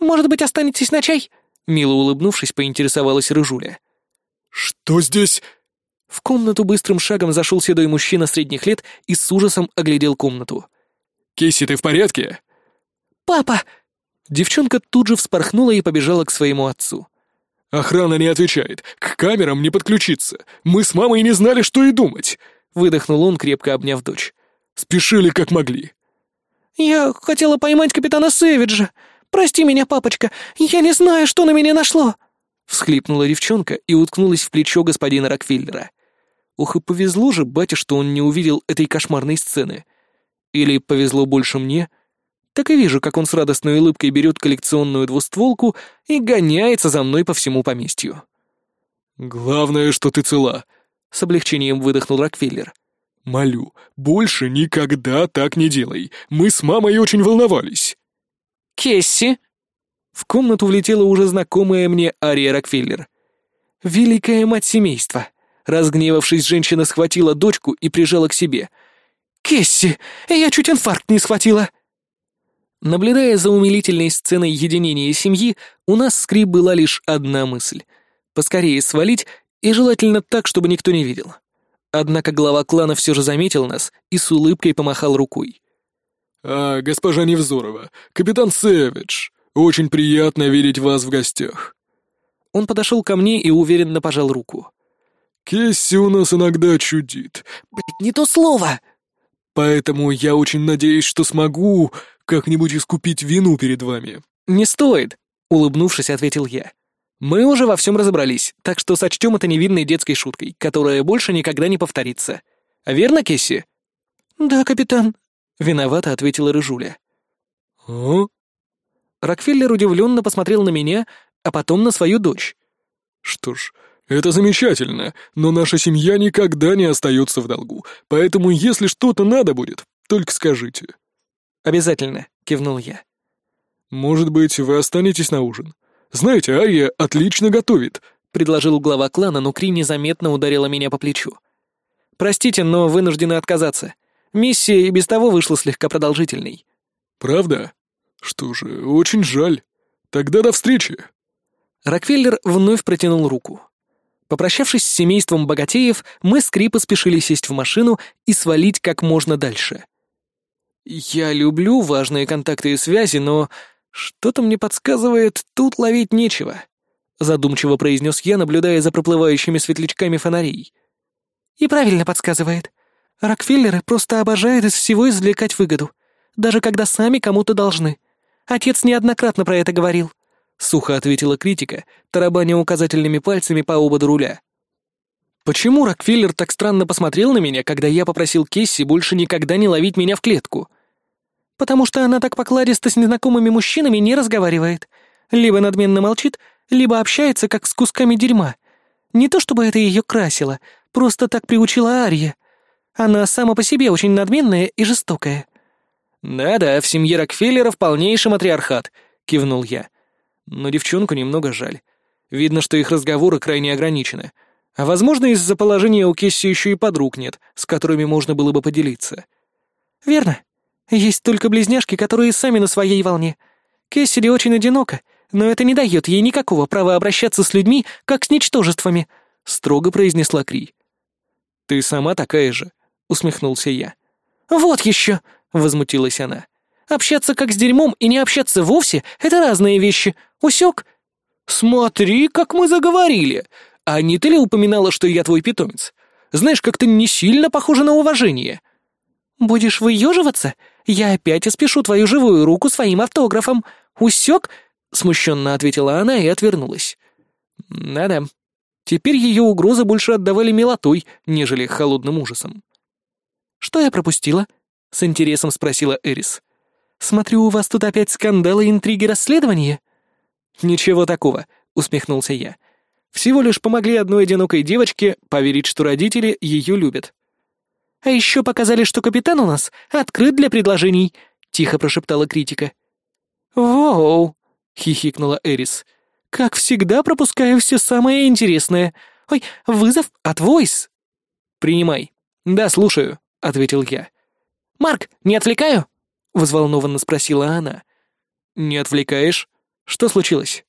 «Может быть, останетесь на чай?» Мило улыбнувшись, поинтересовалась Рыжуля. «Что здесь?» В комнату быстрым шагом зашел седой мужчина средних лет и с ужасом оглядел комнату. «Кейси, ты в порядке?» «Папа!» Девчонка тут же вспорхнула и побежала к своему отцу. «Охрана не отвечает. К камерам не подключиться. Мы с мамой не знали, что и думать!» Выдохнул он, крепко обняв дочь. «Спешили, как могли». «Я хотела поймать капитана Сэвиджа. Прости меня, папочка. Я не знаю, что на меня нашло!» Всхлипнула девчонка и уткнулась в плечо господина Рокфеллера. Ух, и повезло же батя, что он не увидел этой кошмарной сцены. Или повезло больше мне. Так и вижу, как он с радостной улыбкой берет коллекционную двустволку и гоняется за мной по всему поместью. «Главное, что ты цела», — с облегчением выдохнул Рокфеллер. «Молю, больше никогда так не делай. Мы с мамой очень волновались». «Кесси!» В комнату влетела уже знакомая мне Ария Рокфеллер. «Великая мать семейства!» Разгневавшись, женщина схватила дочку и прижала к себе. «Кесси, я чуть инфаркт не схватила!» Наблюдая за умилительной сценой единения семьи, у нас с Кри была лишь одна мысль — поскорее свалить и желательно так, чтобы никто не видел. Однако глава клана все же заметил нас и с улыбкой помахал рукой. «А, госпожа Невзорова, капитан Сэвидж, очень приятно видеть вас в гостях». Он подошел ко мне и уверенно пожал руку. Кесси у нас иногда чудит. Блять, не то слово. Поэтому я очень надеюсь, что смогу как-нибудь искупить вину перед вами. Не стоит, улыбнувшись, ответил я. Мы уже во всем разобрались, так что сочтем это невинной детской шуткой, которая больше никогда не повторится. Верно, Кесси? Да, капитан. Виновато ответила Рыжуля. А? Рокфеллер удивленно посмотрел на меня, а потом на свою дочь. Что ж, «Это замечательно, но наша семья никогда не остается в долгу, поэтому если что-то надо будет, только скажите». «Обязательно», — кивнул я. «Может быть, вы останетесь на ужин? Знаете, Ария отлично готовит», — предложил глава клана, но Кри незаметно ударила меня по плечу. «Простите, но вынуждены отказаться. Миссия и без того вышла слегка продолжительной». «Правда? Что же, очень жаль. Тогда до встречи». Рокфеллер вновь протянул руку. Попрощавшись с семейством богатеев, мы с Кри поспешили сесть в машину и свалить как можно дальше. Я люблю важные контакты и связи, но что-то мне подсказывает, тут ловить нечего. Задумчиво произнес я, наблюдая за проплывающими светлячками фонарей. И правильно подсказывает. Рокфеллеры просто обожают из всего извлекать выгоду, даже когда сами кому-то должны. Отец неоднократно про это говорил. Сухо ответила критика, тарабаня указательными пальцами по ободу руля. Почему Рокфеллер так странно посмотрел на меня, когда я попросил Кесси больше никогда не ловить меня в клетку? Потому что она так покладисто с незнакомыми мужчинами не разговаривает. Либо надменно молчит, либо общается, как с кусками дерьма. Не то чтобы это ее красило, просто так приучила Ария. Она сама по себе очень надменная и жестокая. «Да-да, в семье Рокфеллеров полнейший матриархат», — кивнул я. Но девчонку немного жаль. Видно, что их разговоры крайне ограничены. А возможно, из-за положения у Кесси еще и подруг нет, с которыми можно было бы поделиться. «Верно. Есть только близняшки, которые сами на своей волне. Кессиди очень одинока, но это не дает ей никакого права обращаться с людьми, как с ничтожествами», — строго произнесла Кри. «Ты сама такая же», — усмехнулся я. «Вот еще!» — возмутилась она. «Общаться как с дерьмом и не общаться вовсе — это разные вещи. Усек?» «Смотри, как мы заговорили! «А не ты ли упоминала, что я твой питомец? Знаешь, как-то не сильно похоже на уважение». «Будешь выеживаться? Я опять испешу твою живую руку своим автографом. Усек?» — смущенно ответила она и отвернулась. «Да-да. Теперь ее угрозы больше отдавали милотой, нежели холодным ужасом». «Что я пропустила?» — с интересом спросила Эрис. «Смотрю, у вас тут опять скандалы, интриги, расследования?» «Ничего такого», — усмехнулся я. Всего лишь помогли одной одинокой девочке поверить, что родители ее любят. «А еще показали, что капитан у нас открыт для предложений», — тихо прошептала критика. «Воу!» — хихикнула Эрис. «Как всегда пропускаю все самое интересное. Ой, вызов от Войс». «Принимай». «Да, слушаю», — ответил я. «Марк, не отвлекаю?» — взволнованно спросила она. «Не отвлекаешь? Что случилось?»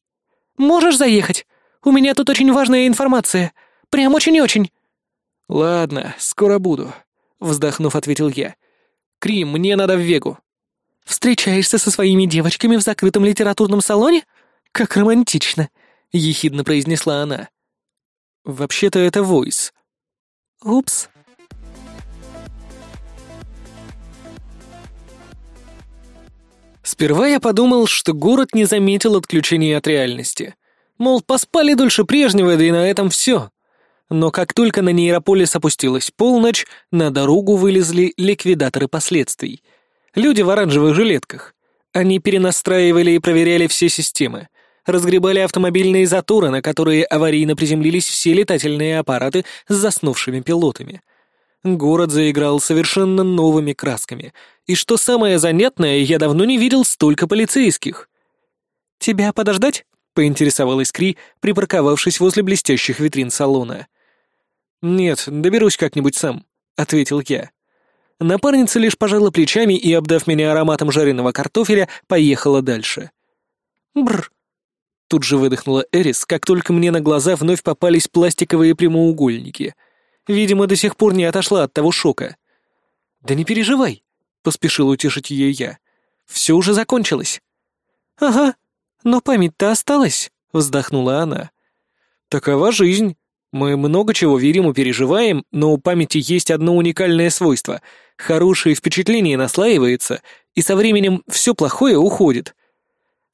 «Можешь заехать? У меня тут очень важная информация. Прям очень-очень». «Ладно, скоро буду», — вздохнув, ответил я. «Крим, мне надо в Вегу». «Встречаешься со своими девочками в закрытом литературном салоне? Как романтично», — ехидно произнесла она. «Вообще-то это Войс». «Упс». Сперва я подумал, что город не заметил отключения от реальности. Мол, поспали дольше прежнего, да и на этом все. Но как только на нейрополис опустилась полночь, на дорогу вылезли ликвидаторы последствий. Люди в оранжевых жилетках. Они перенастраивали и проверяли все системы. Разгребали автомобильные заторы, на которые аварийно приземлились все летательные аппараты с заснувшими пилотами. Город заиграл совершенно новыми красками. И что самое занятное, я давно не видел столько полицейских. «Тебя подождать?» — поинтересовалась Кри, припарковавшись возле блестящих витрин салона. «Нет, доберусь как-нибудь сам», — ответил я. Напарница лишь пожала плечами и, обдав меня ароматом жареного картофеля, поехала дальше. Бр. Тут же выдохнула Эрис, как только мне на глаза вновь попались пластиковые прямоугольники. Видимо, до сих пор не отошла от того шока. «Да не переживай», — поспешил утешить ее я. «Все уже закончилось». «Ага», «Но память-то осталась», — вздохнула она. «Такова жизнь. Мы много чего верим и переживаем, но у памяти есть одно уникальное свойство. Хорошее впечатление наслаивается, и со временем все плохое уходит».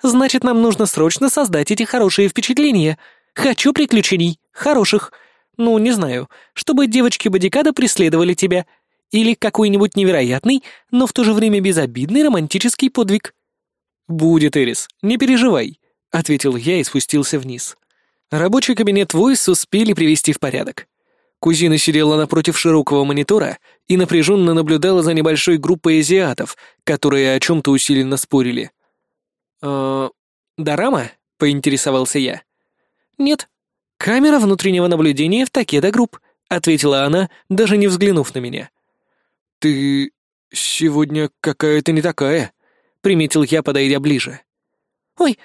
«Значит, нам нужно срочно создать эти хорошие впечатления. Хочу приключений. Хороших. Ну, не знаю, чтобы девочки-бодикада преследовали тебя. Или какой-нибудь невероятный, но в то же время безобидный романтический подвиг». «Будет, Эрис, не переживай», — ответил я и спустился вниз. Рабочий кабинет Войс успели привести в порядок. Кузина сидела напротив широкого монитора и напряженно наблюдала за небольшой группой азиатов, которые о чем-то усиленно спорили. «Э, Дорама?» — поинтересовался я. «Нет. Камера внутреннего наблюдения в Такеда Групп», — ответила она, даже не взглянув на меня. «Ты сегодня какая-то не такая», приметил я, подойдя ближе. «Ой!»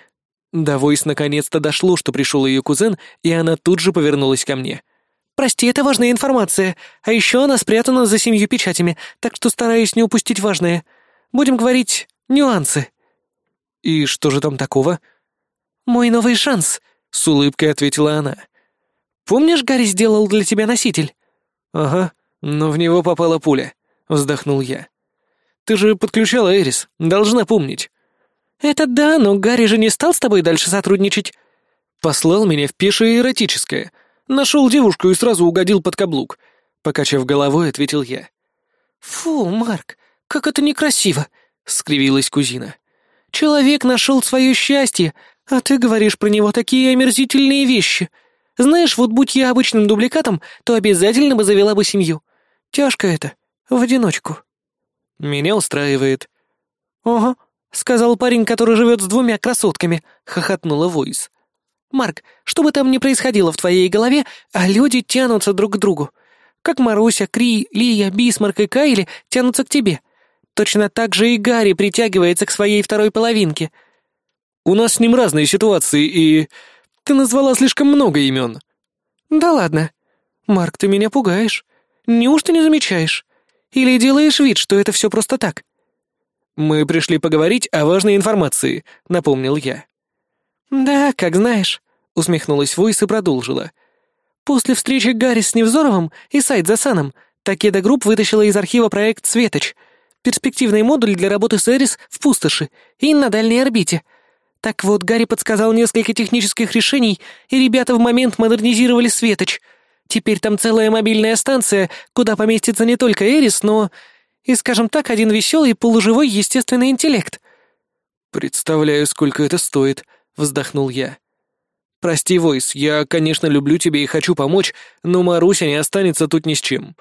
До Войс наконец-то дошло, что пришел ее кузен, и она тут же повернулась ко мне. «Прости, это важная информация, а еще она спрятана за семью печатями, так что стараюсь не упустить важное. Будем говорить, нюансы». «И что же там такого?» «Мой новый шанс», — с улыбкой ответила она. «Помнишь, Гарри сделал для тебя носитель?» «Ага, но в него попала пуля», — вздохнул я. «Ты же подключала Эрис, должна помнить». «Это да, но Гарри же не стал с тобой дальше сотрудничать». «Послал меня в пешее эротическое. Нашел девушку и сразу угодил под каблук», — покачав головой, ответил я. «Фу, Марк, как это некрасиво», — скривилась кузина. «Человек нашел свое счастье, а ты говоришь про него такие омерзительные вещи. Знаешь, вот будь я обычным дубликатом, то обязательно бы завела бы семью. Тяжко это, в одиночку». «Меня устраивает». «Ага», — сказал парень, который живет с двумя красотками, — хохотнула Войс. «Марк, что бы там ни происходило в твоей голове, а люди тянутся друг к другу. Как Маруся, Кри, Лия, Бисмарк и Кайли тянутся к тебе. Точно так же и Гарри притягивается к своей второй половинке. У нас с ним разные ситуации, и... Ты назвала слишком много имен. Да ладно. Марк, ты меня пугаешь. Неужто не замечаешь? Или делаешь вид, что это все просто так? Мы пришли поговорить о важной информации, напомнил я. Да, как знаешь, усмехнулась Войс и продолжила. После встречи Гарри с Невзоровым и сайт за Саном Такеда Групп вытащила из архива проект «Светоч», перспективный модуль для работы с Эрис в пустоши и на дальней орбите. Так вот, Гарри подсказал несколько технических решений, и ребята в момент модернизировали Светоч. Теперь там целая мобильная станция, куда поместится не только Эрис, но и, скажем так, один веселый полуживой естественный интеллект. «Представляю, сколько это стоит», — вздохнул я. «Прости, Войс, я, конечно, люблю тебя и хочу помочь, но Маруся не останется тут ни с чем».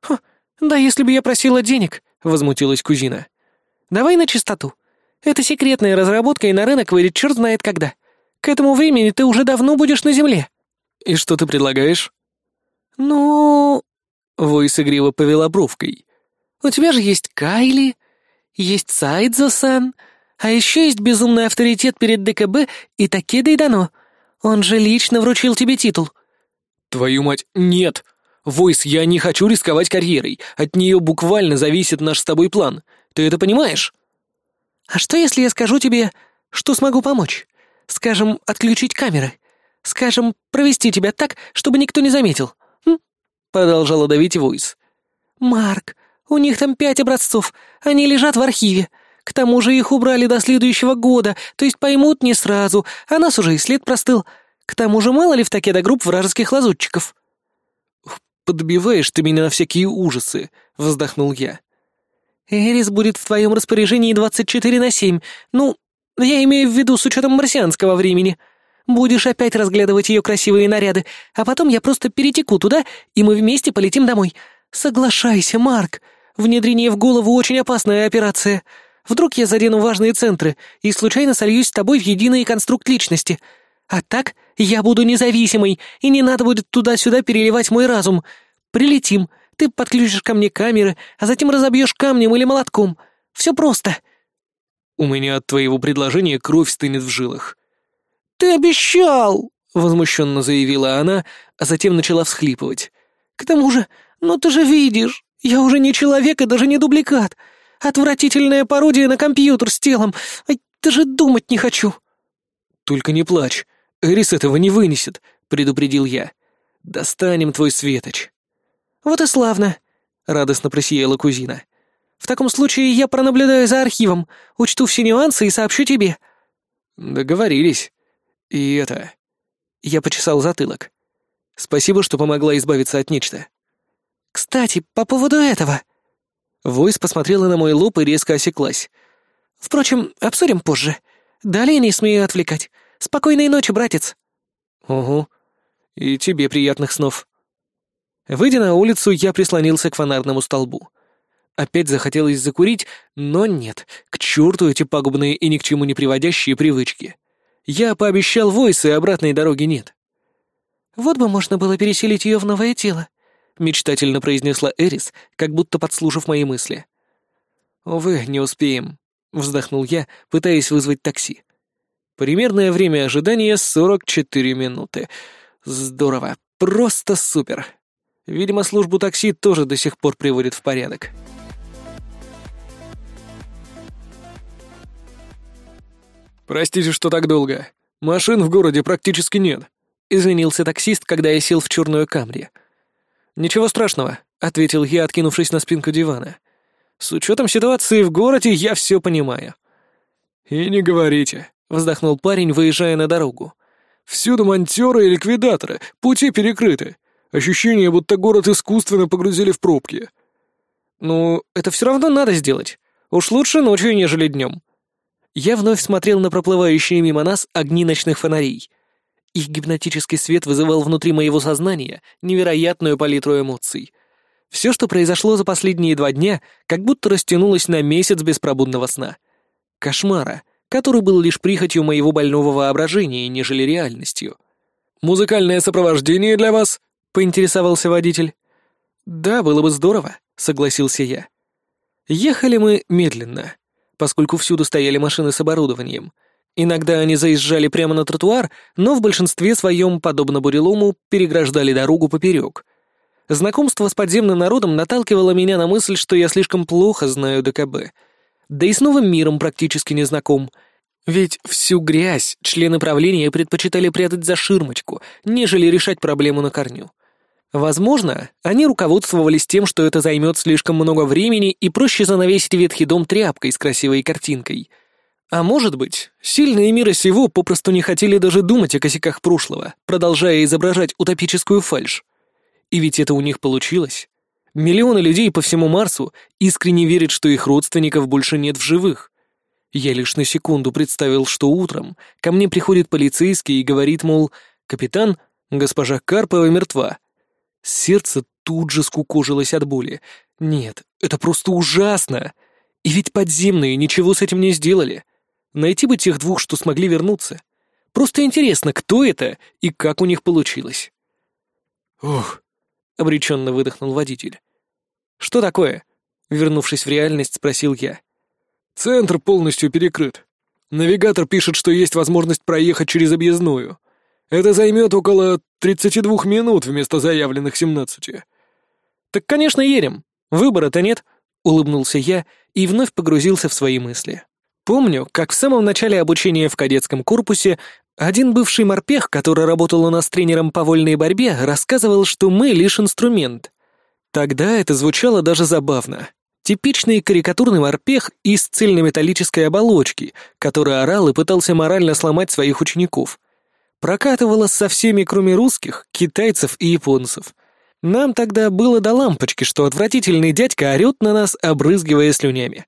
«Ха, да если бы я просила денег», — возмутилась кузина. «Давай на чистоту. Это секретная разработка, и на рынок выйдет черт знает когда. К этому времени ты уже давно будешь на земле». «И что ты предлагаешь?» «Ну...» — Войс игриво повела бровкой. «У тебя же есть Кайли, есть Сайдзо-сан, а еще есть безумный авторитет перед ДКБ и Такеда Дано. Он же лично вручил тебе титул». «Твою мать, нет!» «Войс, я не хочу рисковать карьерой. От нее буквально зависит наш с тобой план. Ты это понимаешь?» «А что, если я скажу тебе, что смогу помочь? Скажем, отключить камеры? Скажем, провести тебя так, чтобы никто не заметил?» М? Продолжала давить Войс. «Марк, у них там пять образцов. Они лежат в архиве. К тому же их убрали до следующего года, то есть поймут не сразу, а нас уже и след простыл. К тому же мало ли в Такеда групп вражеских лазутчиков». «Подбиваешь ты меня на всякие ужасы», — вздохнул я. «Эрис будет в твоем распоряжении 24 на 7. Ну, я имею в виду с учетом марсианского времени. Будешь опять разглядывать ее красивые наряды, а потом я просто перетеку туда, и мы вместе полетим домой. Соглашайся, Марк. Внедрение в голову очень опасная операция. Вдруг я задену важные центры и случайно сольюсь с тобой в единый конструкт личности. А так я буду независимой, и не надо будет туда-сюда переливать мой разум. Прилетим, ты подключишь ко мне камеры, а затем разобьешь камнем или молотком. Все просто». «У меня от твоего предложения кровь стынет в жилах». «Ты обещал!» — возмущенно заявила она, а затем начала всхлипывать. «К тому же, ну ты же видишь, я уже не человек и даже не дубликат. Отвратительная пародия на компьютер с телом. Ай, даже думать не хочу». «Только не плачь. Эрис этого не вынесет», — предупредил я. «Достанем твой светоч». «Вот и славно», — радостно просияла кузина. «В таком случае я пронаблюдаю за архивом, учту все нюансы и сообщу тебе». «Договорились. И это...» Я почесал затылок. «Спасибо, что помогла избавиться от нечто». «Кстати, по поводу этого...» Войс посмотрела на мой лоб и резко осеклась. «Впрочем, обсудим позже. Далее не смею отвлекать. Спокойной ночи, братец». «Угу. И тебе приятных снов». Выйдя на улицу, я прислонился к фонарному столбу. Опять захотелось закурить, но нет, к черту эти пагубные и ни к чему не приводящие привычки. Я пообещал Войс, и обратной дороги нет. «Вот бы можно было переселить ее в новое тело», —— мечтательно произнесла Эрис, как будто подслушав мои мысли. «Увы, не успеем», — вздохнул я, пытаясь вызвать такси. Примерное время ожидания — 44 минуты. Здорово, просто супер. Видимо, службу такси тоже до сих пор приводит в порядок. «Простите, что так долго. Машин в городе практически нет», — извинился таксист, когда я сел в черную камри. «Камри». «Ничего страшного», — ответил я, откинувшись на спинку дивана. «С учетом ситуации в городе я все понимаю». «И не говорите», — вздохнул парень, выезжая на дорогу. «Всюду монтеры и ликвидаторы, пути перекрыты. Ощущение, будто город искусственно погрузили в пробки». «Ну, это все равно надо сделать. Уж лучше ночью, нежели днем». Я вновь смотрел на проплывающие мимо нас огни ночных фонарей. Их гипнотический свет вызывал внутри моего сознания невероятную палитру эмоций. Все, что произошло за последние два дня, как будто растянулось на месяц беспробудного сна. Кошмара, который был лишь прихотью моего больного воображения, нежели реальностью. «Музыкальное сопровождение для вас?» — поинтересовался водитель. «Да, было бы здорово», — согласился я. Ехали мы медленно, поскольку всюду стояли машины с оборудованием — Иногда они заезжали прямо на тротуар, но в большинстве своем, подобно бурелому, переграждали дорогу поперек. Знакомство с подземным народом наталкивало меня на мысль, что я слишком плохо знаю ДКБ. Да и с новым миром практически не знаком. Ведь всю грязь члены правления предпочитали прятать за ширмочку, нежели решать проблему на корню. Возможно, они руководствовались тем, что это займет слишком много времени и проще занавесить ветхий дом тряпкой с красивой картинкой — а может быть, сильные мира сего попросту не хотели даже думать о косяках прошлого, продолжая изображать утопическую фальшь. И ведь это у них получилось. Миллионы людей по всему Марсу искренне верят, что их родственников больше нет в живых. Я лишь на секунду представил, что утром ко мне приходит полицейский и говорит, мол, «Капитан, госпожа Карпова мертва». Сердце тут же скукожилось от боли. Нет, это просто ужасно. И ведь подземные ничего с этим не сделали. Найти бы тех двух, что смогли вернуться. Просто интересно, кто это и как у них получилось. «Ух!» — обреченно выдохнул водитель. «Что такое?» — вернувшись в реальность, спросил я. «Центр полностью перекрыт. Навигатор пишет, что есть возможность проехать через объездную. Это займет около 32 минут вместо заявленных 17. «Так, конечно, едем. Выбора-то нет», — улыбнулся я и вновь погрузился в свои мысли. Помню, как в самом начале обучения в кадетском корпусе один бывший морпех, который работал у нас тренером по вольной борьбе, рассказывал, что мы лишь инструмент. Тогда это звучало даже забавно. Типичный карикатурный морпех из цельнометаллической оболочки, который орал и пытался морально сломать своих учеников. Прокатывало со всеми, кроме русских, китайцев и японцев. Нам тогда было до лампочки, что отвратительный дядька орёт на нас, обрызгивая слюнями.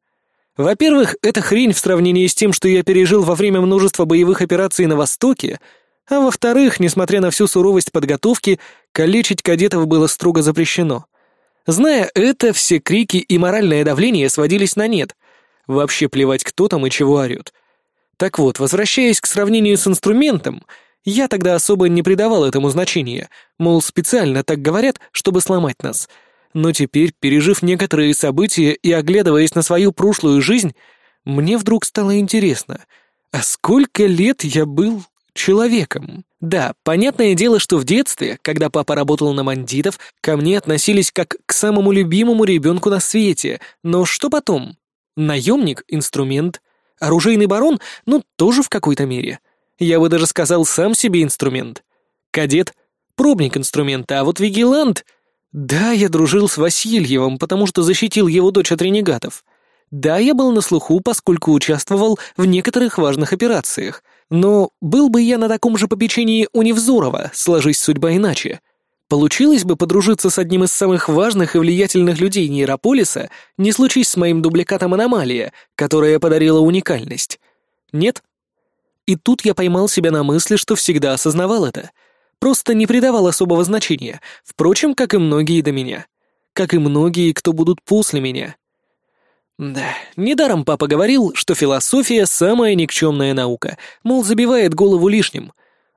Во-первых, это хрень в сравнении с тем, что я пережил во время множества боевых операций на Востоке, а во-вторых, несмотря на всю суровость подготовки, калечить кадетов было строго запрещено. Зная это, все крики и моральное давление сводились на нет. Вообще плевать, кто там и чего орёт. Так вот, возвращаясь к сравнению с инструментом, я тогда особо не придавал этому значения, мол, специально так говорят, чтобы сломать нас — но теперь, пережив некоторые события и оглядываясь на свою прошлую жизнь, мне вдруг стало интересно, а сколько лет я был человеком? Да, понятное дело, что в детстве, когда папа работал на мандитов, ко мне относились как к самому любимому ребенку на свете, но что потом? Наемник — инструмент, оружейный барон — ну, тоже в какой-то мере. Я бы даже сказал, сам себе инструмент. Кадет — пробник инструмента, а вот вигилант — да, я дружил с Васильевым, потому что защитил его дочь от ренегатов. Да, я был на слуху, поскольку участвовал в некоторых важных операциях. Но был бы я на таком же попечении у Невзорова, сложись судьба иначе. Получилось бы подружиться с одним из самых важных и влиятельных людей Нейрополиса, не случись с моим дубликатом аномалия, которая подарила уникальность. Нет? И тут я поймал себя на мысли, что всегда осознавал это — Просто не придавал особого значения, впрочем, как и многие до меня. Как и многие, кто будут после меня. Да, недаром папа говорил, что философия — самая никчемная наука, мол, забивает голову лишним.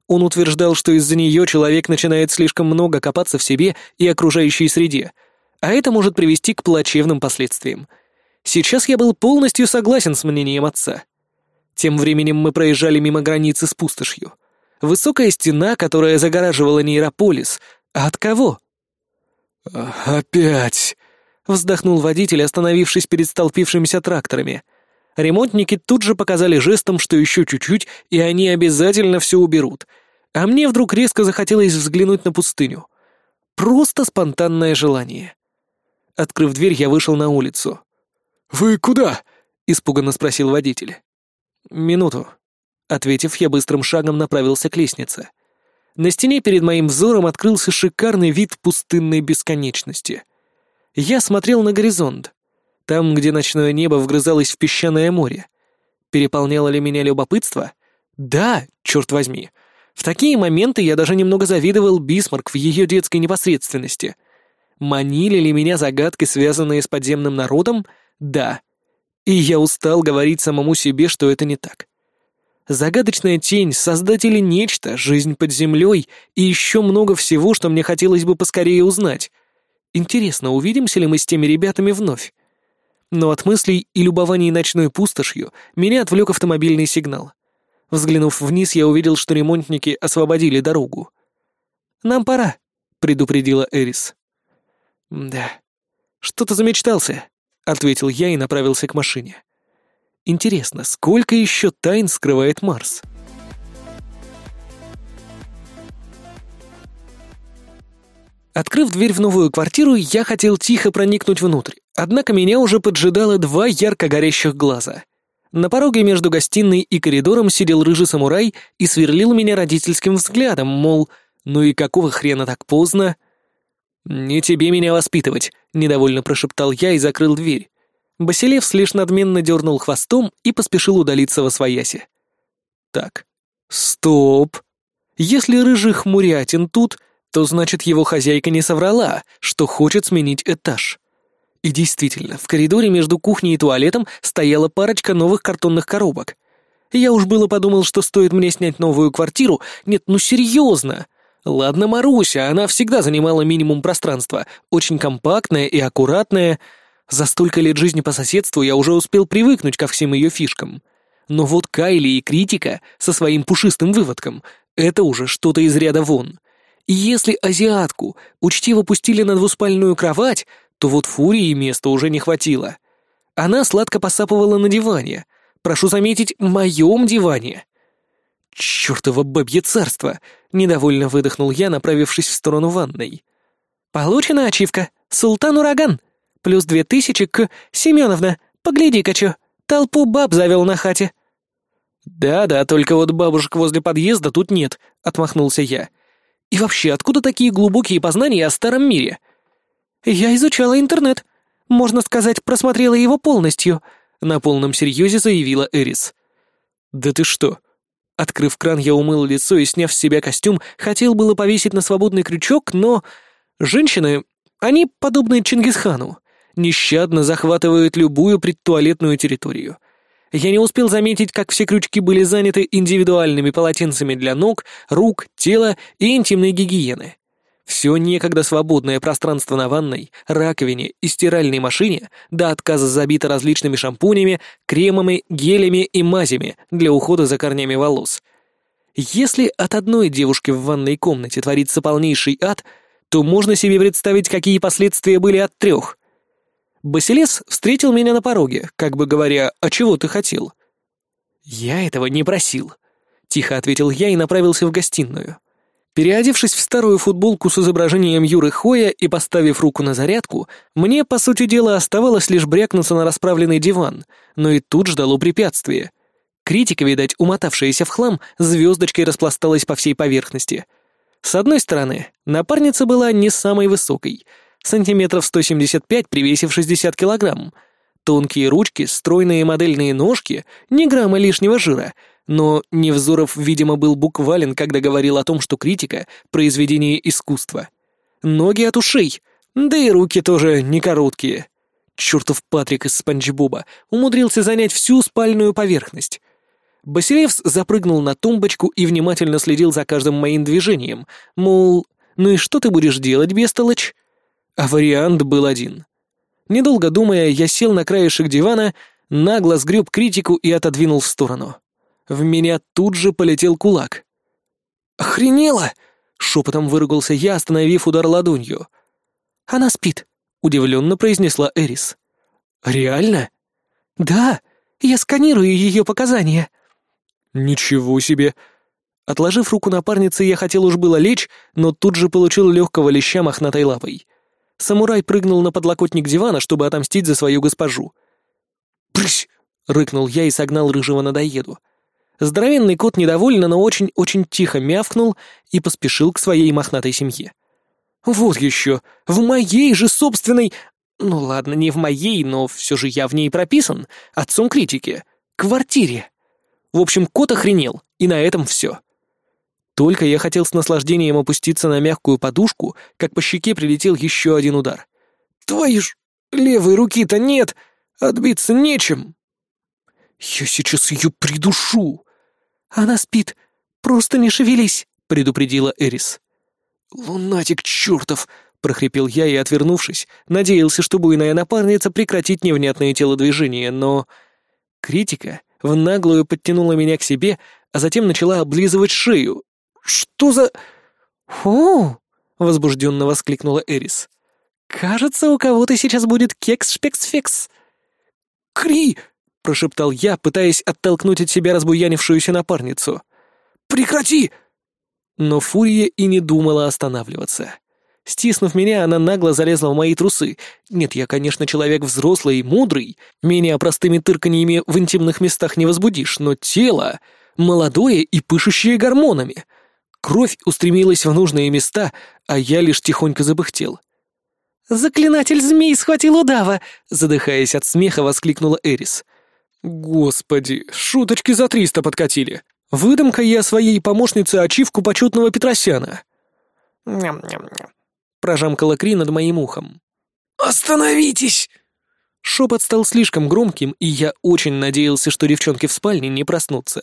Он утверждал, что из-за нее человек начинает слишком много копаться в себе и окружающей среде, а это может привести к плачевным последствиям. Сейчас я был полностью согласен с мнением отца. Тем временем мы проезжали мимо границы с пустошью. Высокая стена, которая загораживала нейрополис. А от кого? «Опять!» — вздохнул водитель, остановившись перед столпившимися тракторами. Ремонтники тут же показали жестом, что еще чуть-чуть, и они обязательно все уберут. А мне вдруг резко захотелось взглянуть на пустыню. Просто спонтанное желание. Открыв дверь, я вышел на улицу. «Вы куда?» — испуганно спросил водитель. «Минуту». Ответив, я быстрым шагом направился к лестнице. На стене перед моим взором открылся шикарный вид пустынной бесконечности. Я смотрел на горизонт. Там, где ночное небо вгрызалось в песчаное море. Переполняло ли меня любопытство? Да, черт возьми. В такие моменты я даже немного завидовал Бисмарк в ее детской непосредственности. Манили ли меня загадки, связанные с подземным народом? Да. И я устал говорить самому себе, что это не так. Загадочная тень, создатели нечто, жизнь под землей и еще много всего, что мне хотелось бы поскорее узнать. Интересно, увидимся ли мы с теми ребятами вновь? Но от мыслей и любований ночной пустошью меня отвлек автомобильный сигнал. Взглянув вниз, я увидел, что ремонтники освободили дорогу. «Нам пора», — предупредила Эрис. «Да, что-то замечтался», — ответил я и направился к машине. «Интересно, сколько еще тайн скрывает Марс?» Открыв дверь в новую квартиру, я хотел тихо проникнуть внутрь, однако меня уже поджидало два ярко горящих глаза. На пороге между гостиной и коридором сидел рыжий самурай и сверлил меня родительским взглядом, мол, ну и какого хрена так поздно? «Не тебе меня воспитывать», — недовольно прошептал я и закрыл дверь. Басилевс лишь надменно дернул хвостом и поспешил удалиться во свояси. «Так, стоп. Если рыжий хмурятин тут, то значит его хозяйка не соврала, что хочет сменить этаж. И действительно, в коридоре между кухней и туалетом стояла парочка новых картонных коробок. Я уж было подумал, что стоит мне снять новую квартиру. Нет, ну серьезно. Ладно, Маруся, она всегда занимала минимум пространства, очень компактная и аккуратная. За столько лет жизни по соседству я уже успел привыкнуть ко всем ее фишкам. Но вот Кайли и Критика со своим пушистым выводком — это уже что-то из ряда вон. И если азиатку учтиво пустили на двуспальную кровать, то вот Фурии места уже не хватило. Она сладко посапывала на диване. Прошу заметить, моем диване. «Чёртово бабье царство!» — недовольно выдохнул я, направившись в сторону ванной. «Получена ачивка. Султан-ураган. Плюс две тысячи к... Семеновна, погляди-ка чё. Толпу баб завел на хате». «Да-да, только вот бабушек возле подъезда тут нет», — отмахнулся я. И вообще, откуда такие глубокие познания о старом мире? Я изучала интернет. Можно сказать, просмотрела его полностью, на полном серьезе заявила Эрис. Да ты что? Открыв кран, я умыл лицо и, сняв с себя костюм, хотел было повесить на свободный крючок, но... Женщины, они подобны Чингисхану, нещадно захватывают любую предтуалетную территорию — я не успел заметить, как все крючки были заняты индивидуальными полотенцами для ног, рук, тела и интимной гигиены. Все некогда свободное пространство на ванной, раковине и стиральной машине до отказа забито различными шампунями, кремами, гелями и мазями для ухода за корнями волос. Если от одной девушки в ванной комнате творится полнейший ад, то можно себе представить, какие последствия были от трех — Басилес встретил меня на пороге, как бы говоря, «А чего ты хотел?» «Я этого не просил», — тихо ответил я и направился в гостиную. Переодевшись в старую футболку с изображением Юры Хоя и поставив руку на зарядку, мне, по сути дела, оставалось лишь брякнуться на расправленный диван, но и тут ждало препятствие. Критика, видать, умотавшаяся в хлам, звездочкой распласталась по всей поверхности. С одной стороны, напарница была не самой высокой — сантиметров 175 при весе в 60 килограмм. Тонкие ручки, стройные модельные ножки, ни грамма лишнего жира. Но Невзоров, видимо, был буквален, когда говорил о том, что критика — произведение искусства. Ноги от ушей, да и руки тоже не короткие. Чертов Патрик из Спанч Боба умудрился занять всю спальную поверхность. Басилевс запрыгнул на тумбочку и внимательно следил за каждым моим движением, мол, ну и что ты будешь делать, бестолочь? А вариант был один. Недолго думая, я сел на краешек дивана, нагло сгреб критику и отодвинул в сторону. В меня тут же полетел кулак. «Охренела!» — шепотом выругался я, остановив удар ладонью. «Она спит», — удивленно произнесла Эрис. «Реально?» «Да, Я сканирую ее показания». «Ничего себе!» Отложив руку напарницы, я хотел уж было лечь, но тут же получил легкого леща мохнатой лапой. Самурай прыгнул на подлокотник дивана, чтобы отомстить за свою госпожу. «Прысь!» — рыкнул я и согнал рыжего надоеду. Здоровенный кот недовольно, но очень-очень тихо мявкнул и поспешил к своей мохнатой семье. «Вот еще! В моей же собственной... Ну ладно, не в моей, но все же я в ней прописан, отцом критики. Квартире!» В общем, кот охренел, и на этом все. Только я хотел с наслаждением опуститься на мягкую подушку, как по щеке прилетел еще один удар. «Твои ж... левой руки-то нет! Отбиться нечем!» «Я сейчас ее придушу!» «Она спит. Просто не шевелись», — предупредила Эрис. «Лунатик чертов!» — прохрипел я и, отвернувшись, надеялся, что буйная напарница прекратит невнятные телодвижения, но... Критика в наглую подтянула меня к себе, а затем начала облизывать шею. «Что за...» «Фу!» — возбужденно воскликнула Эрис. «Кажется, у кого-то сейчас будет кекс-шпекс-фекс». «Кри!» — прошептал я, пытаясь оттолкнуть от себя разбуянившуюся напарницу. «Прекрати!» Но Фурия и не думала останавливаться. Стиснув меня, она нагло залезла в мои трусы. Нет, я, конечно, человек взрослый и мудрый, меня простыми тырканьями в интимных местах не возбудишь, но тело молодое и пышущее гормонами. Кровь устремилась в нужные места, а я лишь тихонько забыхтел. «Заклинатель змей схватил удава!» — задыхаясь от смеха, воскликнула Эрис. «Господи, шуточки за триста подкатили! Выдам-ка я своей помощнице ачивку почетного Петросяна!» «Ням-ням-ням!» — прожамкала Кри над моим ухом. «Остановитесь!» Шепот стал слишком громким, и я очень надеялся, что девчонки в спальне не проснутся.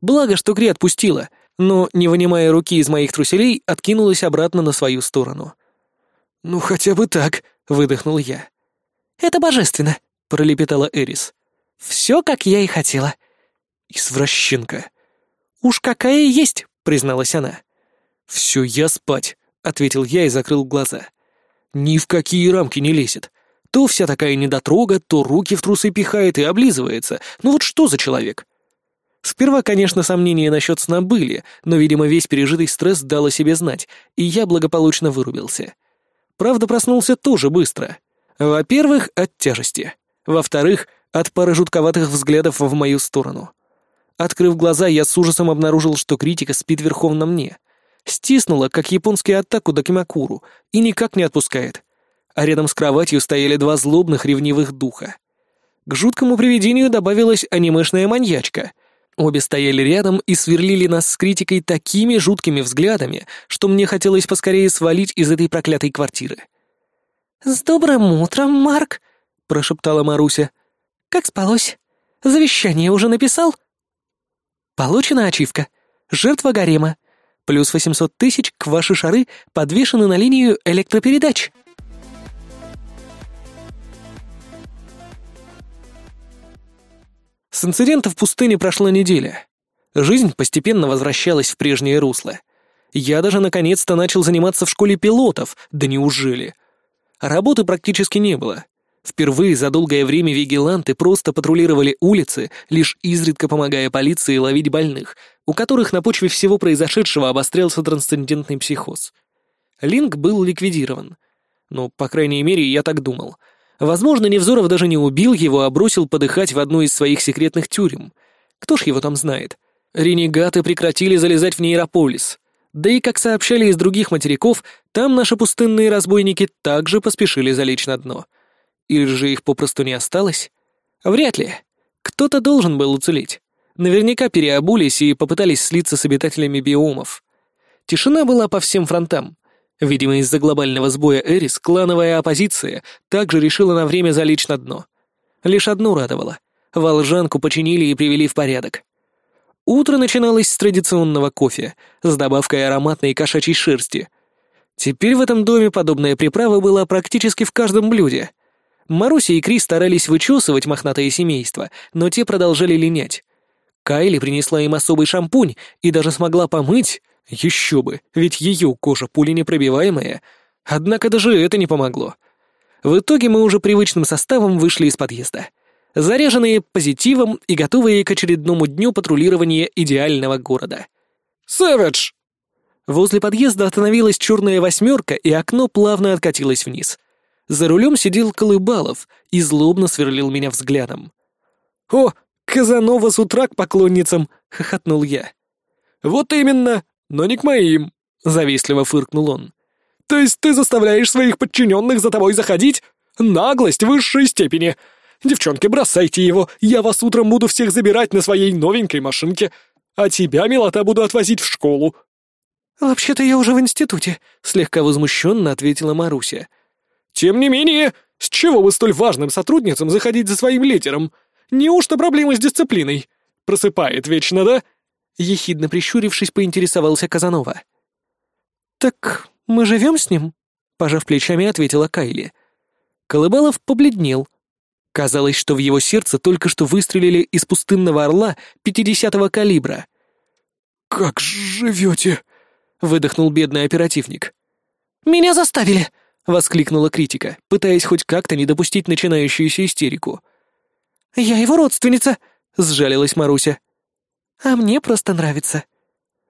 Благо, что Кри отпустила, но, не вынимая руки из моих труселей, откинулась обратно на свою сторону. «Ну, хотя бы так», — выдохнул я. «Это божественно», — пролепетала Эрис. «Все, как я и хотела». «Извращенка». «Уж какая есть», — призналась она. «Все, я спать», — ответил я и закрыл глаза. «Ни в какие рамки не лезет. То вся такая недотрога, то руки в трусы пихает и облизывается. Ну вот что за человек?» Сперва, конечно, сомнения насчет сна были, но, видимо, весь пережитый стресс дал о себе знать, и я благополучно вырубился. Правда, проснулся тоже быстро. Во-первых, от тяжести. Во-вторых, от пары жутковатых взглядов в мою сторону. Открыв глаза, я с ужасом обнаружил, что критика спит верхом на мне. Стиснула, как японский атаку Дакимакуру, и никак не отпускает. А рядом с кроватью стояли два злобных ревнивых духа. К жуткому привидению добавилась анимешная маньячка — Обе стояли рядом и сверлили нас с критикой такими жуткими взглядами, что мне хотелось поскорее свалить из этой проклятой квартиры. «С добрым утром, Марк!» — прошептала Маруся. «Как спалось? Завещание уже написал?» «Получена ачивка. Жертва гарема. Плюс 800 тысяч к ваши шары подвешены на линию электропередач». С инцидента в пустыне прошла неделя. Жизнь постепенно возвращалась в прежнее русло. Я даже наконец-то начал заниматься в школе пилотов, да неужели? Работы практически не было. Впервые за долгое время вигиланты просто патрулировали улицы, лишь изредка помогая полиции ловить больных, у которых на почве всего произошедшего обострялся трансцендентный психоз. Линк был ликвидирован. Ну, по крайней мере, я так думал — Возможно, Невзоров даже не убил его, а бросил подыхать в одну из своих секретных тюрем. Кто ж его там знает? Ренегаты прекратили залезать в нейрополис. Да и, как сообщали из других материков, там наши пустынные разбойники также поспешили залечь на дно. Или же их попросту не осталось? Вряд ли. Кто-то должен был уцелеть. Наверняка переобулись и попытались слиться с обитателями биомов. Тишина была по всем фронтам. Видимо, из-за глобального сбоя Эрис клановая оппозиция также решила на время залечь на дно. Лишь одну радовало. Волжанку починили и привели в порядок. Утро начиналось с традиционного кофе, с добавкой ароматной кошачьей шерсти. Теперь в этом доме подобная приправа была практически в каждом блюде. Маруся и Крис старались вычесывать мохнатое семейство, но те продолжали линять. Кайли принесла им особый шампунь и даже смогла помыть, еще бы, ведь ее кожа пуленепробиваемая. Однако даже это не помогло. В итоге мы уже привычным составом вышли из подъезда. заряженные позитивом и готовые к очередному дню патрулирования идеального города. «Сэвидж!» Возле подъезда остановилась черная восьмерка, и окно плавно откатилось вниз. За рулем сидел Колыбалов и злобно сверлил меня взглядом. «О, Казанова с утра к поклонницам!» — хохотнул я. «Вот именно, но не к моим», — завистливо фыркнул он. «То есть ты заставляешь своих подчиненных за тобой заходить? Наглость высшей степени. Девчонки, бросайте его, я вас утром буду всех забирать на своей новенькой машинке, а тебя, милота, буду отвозить в школу». «Вообще-то я уже в институте», — слегка возмущенно ответила Маруся. «Тем не менее, с чего бы столь важным сотрудницам заходить за своим лидером? Неужто проблемы с дисциплиной? Просыпает вечно, да?» Ехидно прищурившись, поинтересовался Казанова. «Так мы живем с ним?» — пожав плечами, ответила Кайли. Колыбалов побледнел. Казалось, что в его сердце только что выстрелили из пустынного орла пятидесятого калибра. «Как живете?» — выдохнул бедный оперативник. «Меня заставили!» — воскликнула критика, пытаясь хоть как-то не допустить начинающуюся истерику. «Я его родственница!» — сжалилась Маруся. «А мне просто нравится».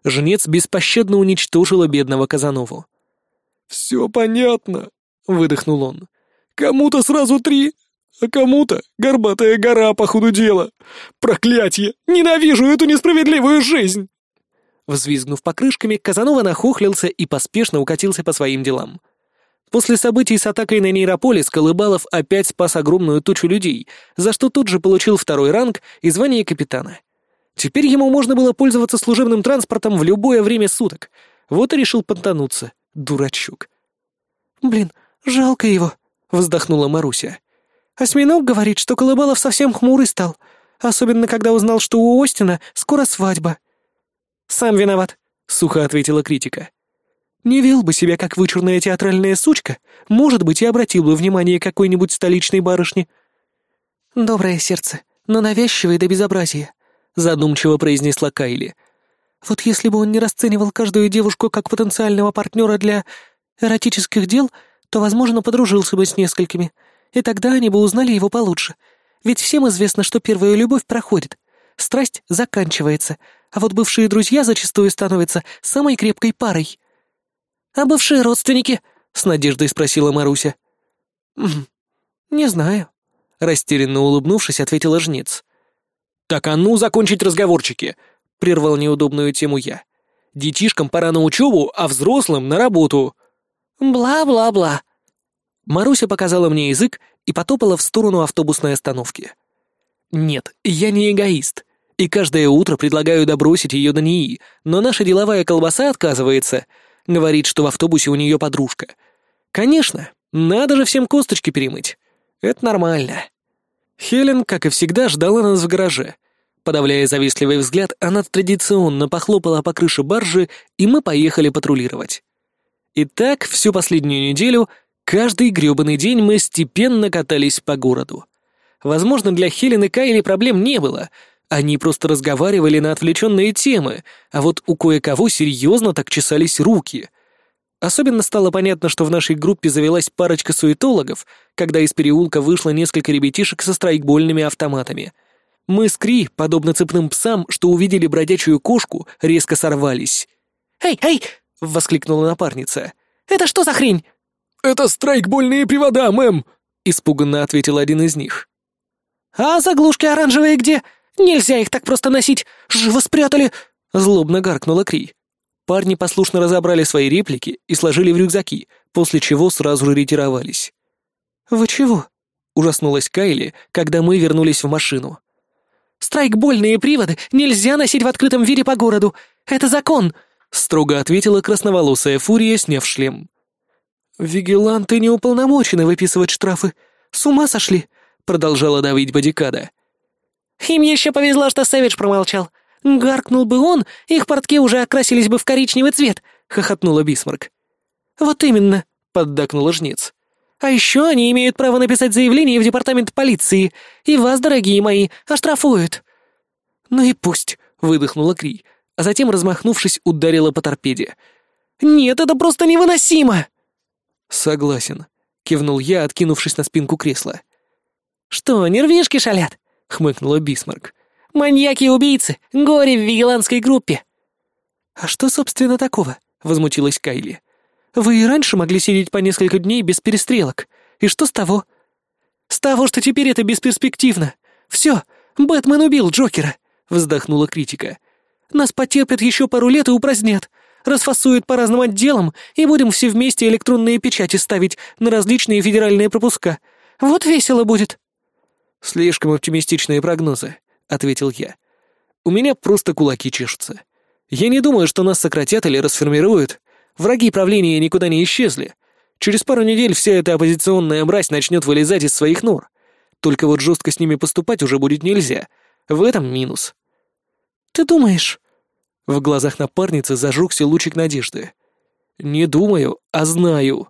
Жнец беспощадно уничтожила бедного Казанову. «Все понятно», — выдохнул он. Кому-то сразу три, а кому-то горбатая гора по ходу дела. Проклятье! Ненавижу эту несправедливую жизнь!» Взвизгнув покрышками, Казанова нахохлился и поспешно укатился по своим делам. После событий с атакой на нейрополис Колыбалов опять спас огромную тучу людей, за что тут же получил второй ранг и звание капитана. Теперь ему можно было пользоваться служебным транспортом в любое время суток. Вот и решил понтануться, дурачок. «Блин, жалко его», — вздохнула Маруся. «Осьминог говорит, что Колыбалов совсем хмурый стал, особенно когда узнал, что у Остина скоро свадьба». «Сам виноват», — сухо ответила критика. «Не вел бы себя как вычурная театральная сучка, может быть, и обратил бы внимание какой-нибудь столичной барышни». «Доброе сердце, но навязчивое до безобразия», — задумчиво произнесла Кайли. «Вот если бы он не расценивал каждую девушку как потенциального партнера для эротических дел, — то, возможно, подружился бы с несколькими, и тогда они бы узнали его получше. Ведь всем известно, что первая любовь проходит, страсть заканчивается, а вот бывшие друзья зачастую становятся самой крепкой парой. «А бывшие родственники?» — с надеждой спросила Маруся. «Не знаю», — растерянно улыбнувшись, ответила жнец. «Так а ну, закончить разговорчики!» — прервал неудобную тему я. «Детишкам пора на учебу, а взрослым — на работу!» «Бла-бла-бла». Маруся показала мне язык и потопала в сторону автобусной остановки. «Нет, я не эгоист, и каждое утро предлагаю добросить ее до НИИ, но наша деловая колбаса отказывается, говорит, что в автобусе у нее подружка. Конечно, надо же всем косточки перемыть. Это нормально». Хелен, как и всегда, ждала нас в гараже. Подавляя завистливый взгляд, она традиционно похлопала по крыше баржи, и мы поехали патрулировать. И так всю последнюю неделю, каждый грёбаный день мы степенно катались по городу. Возможно, для Хелен и Кайли проблем не было. Они просто разговаривали на отвлеченные темы, а вот у кое-кого серьезно так чесались руки. Особенно стало понятно, что в нашей группе завелась парочка суетологов, когда из переулка вышло несколько ребятишек со страйкбольными автоматами. Мы с Кри, подобно цепным псам, что увидели бродячую кошку, резко сорвались. «Эй, эй, — воскликнула напарница. «Это что за хрень?» «Это страйкбольные привода, мэм!» — испуганно ответил один из них. «А заглушки оранжевые где? Нельзя их так просто носить! Живо спрятали!» — злобно гаркнула Кри. Парни послушно разобрали свои реплики и сложили в рюкзаки, после чего сразу же ретировались. «Вы чего?» — ужаснулась Кайли, когда мы вернулись в машину. «Страйкбольные приводы нельзя носить в открытом виде по городу! Это закон!» — строго ответила красноволосая фурия, сняв шлем. «Вигиланты не уполномочены выписывать штрафы. С ума сошли!» — продолжала давить Бодикада. «Им еще повезло, что Сэвидж промолчал. Гаркнул бы он, их портки уже окрасились бы в коричневый цвет», — хохотнула Бисмарк. «Вот именно», — поддакнула жнец. «А еще они имеют право написать заявление в департамент полиции, и вас, дорогие мои, оштрафуют». «Ну и пусть», — выдохнула Кри, а затем, размахнувшись, ударила по торпеде. «Нет, это просто невыносимо!» «Согласен», — кивнул я, откинувшись на спинку кресла. «Что, нервишки шалят?» — хмыкнула Бисмарк. «Маньяки и убийцы! Горе в вигеланской группе!» «А что, собственно, такого?» — возмутилась Кайли. «Вы и раньше могли сидеть по несколько дней без перестрелок. И что с того?» «С того, что теперь это бесперспективно. Все, Бэтмен убил Джокера», — вздохнула критика. «Нас потерпят еще пару лет и упразднят. Расфасуют по разным отделам, и будем все вместе электронные печати ставить на различные федеральные пропуска. Вот весело будет». «Слишком оптимистичные прогнозы», — ответил я. «У меня просто кулаки чешутся. Я не думаю, что нас сократят или расформируют. Враги правления никуда не исчезли. Через пару недель вся эта оппозиционная мразь начнет вылезать из своих нор. Только вот жестко с ними поступать уже будет нельзя. В этом минус». «Ты думаешь?» В глазах напарницы зажегся лучик надежды. «Не думаю, а знаю».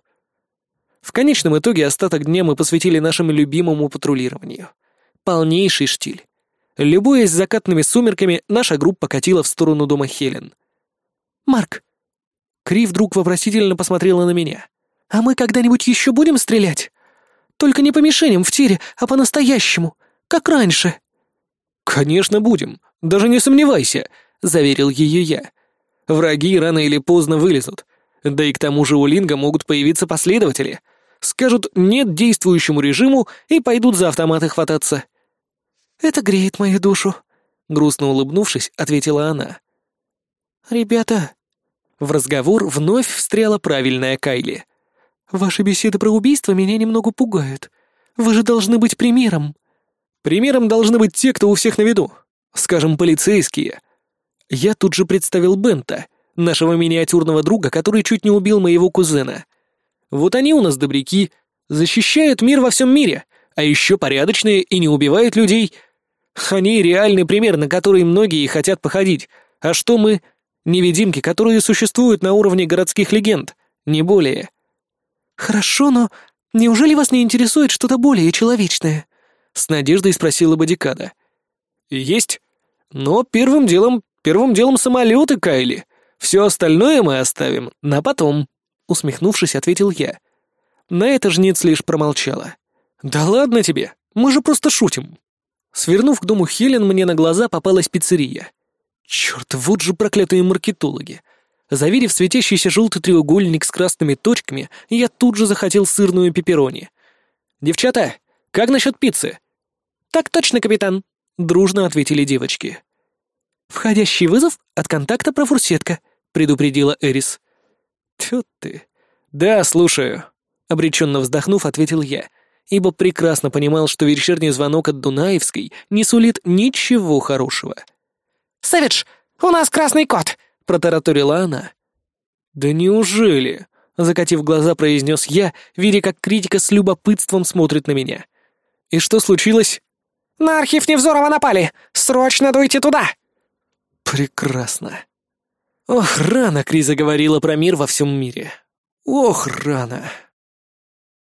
В конечном итоге остаток дня мы посвятили нашему любимому патрулированию. Полнейший штиль. Любуясь закатными сумерками, наша группа катила в сторону дома Хелен. «Марк!» Кри вдруг вопросительно посмотрела на меня. «А мы когда-нибудь еще будем стрелять? Только не по мишеням в тире, а по-настоящему, как раньше». «Конечно будем, даже не сомневайся», — заверил ее я. «Враги рано или поздно вылезут. Да и к тому же у Линга могут появиться последователи. Скажут «нет» действующему режиму и пойдут за автоматы хвататься». «Это греет мою душу», — грустно улыбнувшись, ответила она. «Ребята...» В разговор вновь встряла правильная Кайли. «Ваши беседы про убийство меня немного пугают. Вы же должны быть примером». «Примером должны быть те, кто у всех на виду. Скажем, полицейские». Я тут же представил Бента, нашего миниатюрного друга, который чуть не убил моего кузена. Вот они у нас добряки, защищают мир во всем мире, а еще порядочные и не убивают людей — они реальный пример, на который многие хотят походить. А что мы? Невидимки, которые существуют на уровне городских легенд, не более. Хорошо, но неужели вас не интересует что-то более человечное? С надеждой спросила Бодикада. Есть. Но первым делом, первым делом самолеты, Кайли. Все остальное мы оставим на потом. Усмехнувшись, ответил я. На это жнец лишь промолчала. «Да ладно тебе, мы же просто шутим. Свернув к дому Хелен, мне на глаза попалась пиццерия. Черт, вот же проклятые маркетологи. Заверив светящийся желтый треугольник с красными точками, я тут же захотел сырную пепперони. «Девчата, как насчет пиццы?» «Так точно, капитан», — дружно ответили девочки. «Входящий вызов от контакта про фурсетка», — предупредила Эрис. «Тьфу ты». «Да, слушаю», — обреченно вздохнув, ответил я ибо прекрасно понимал, что вечерний звонок от Дунаевской не сулит ничего хорошего. «Сэвидж, у нас красный кот!» — протараторила она. «Да неужели?» — закатив глаза, произнес я, видя, как критика с любопытством смотрит на меня. «И что случилось?» «На архив Невзорова напали! Срочно дуйте туда!» «Прекрасно!» Ох, рано Криза говорила про мир во всем мире. Ох, рано.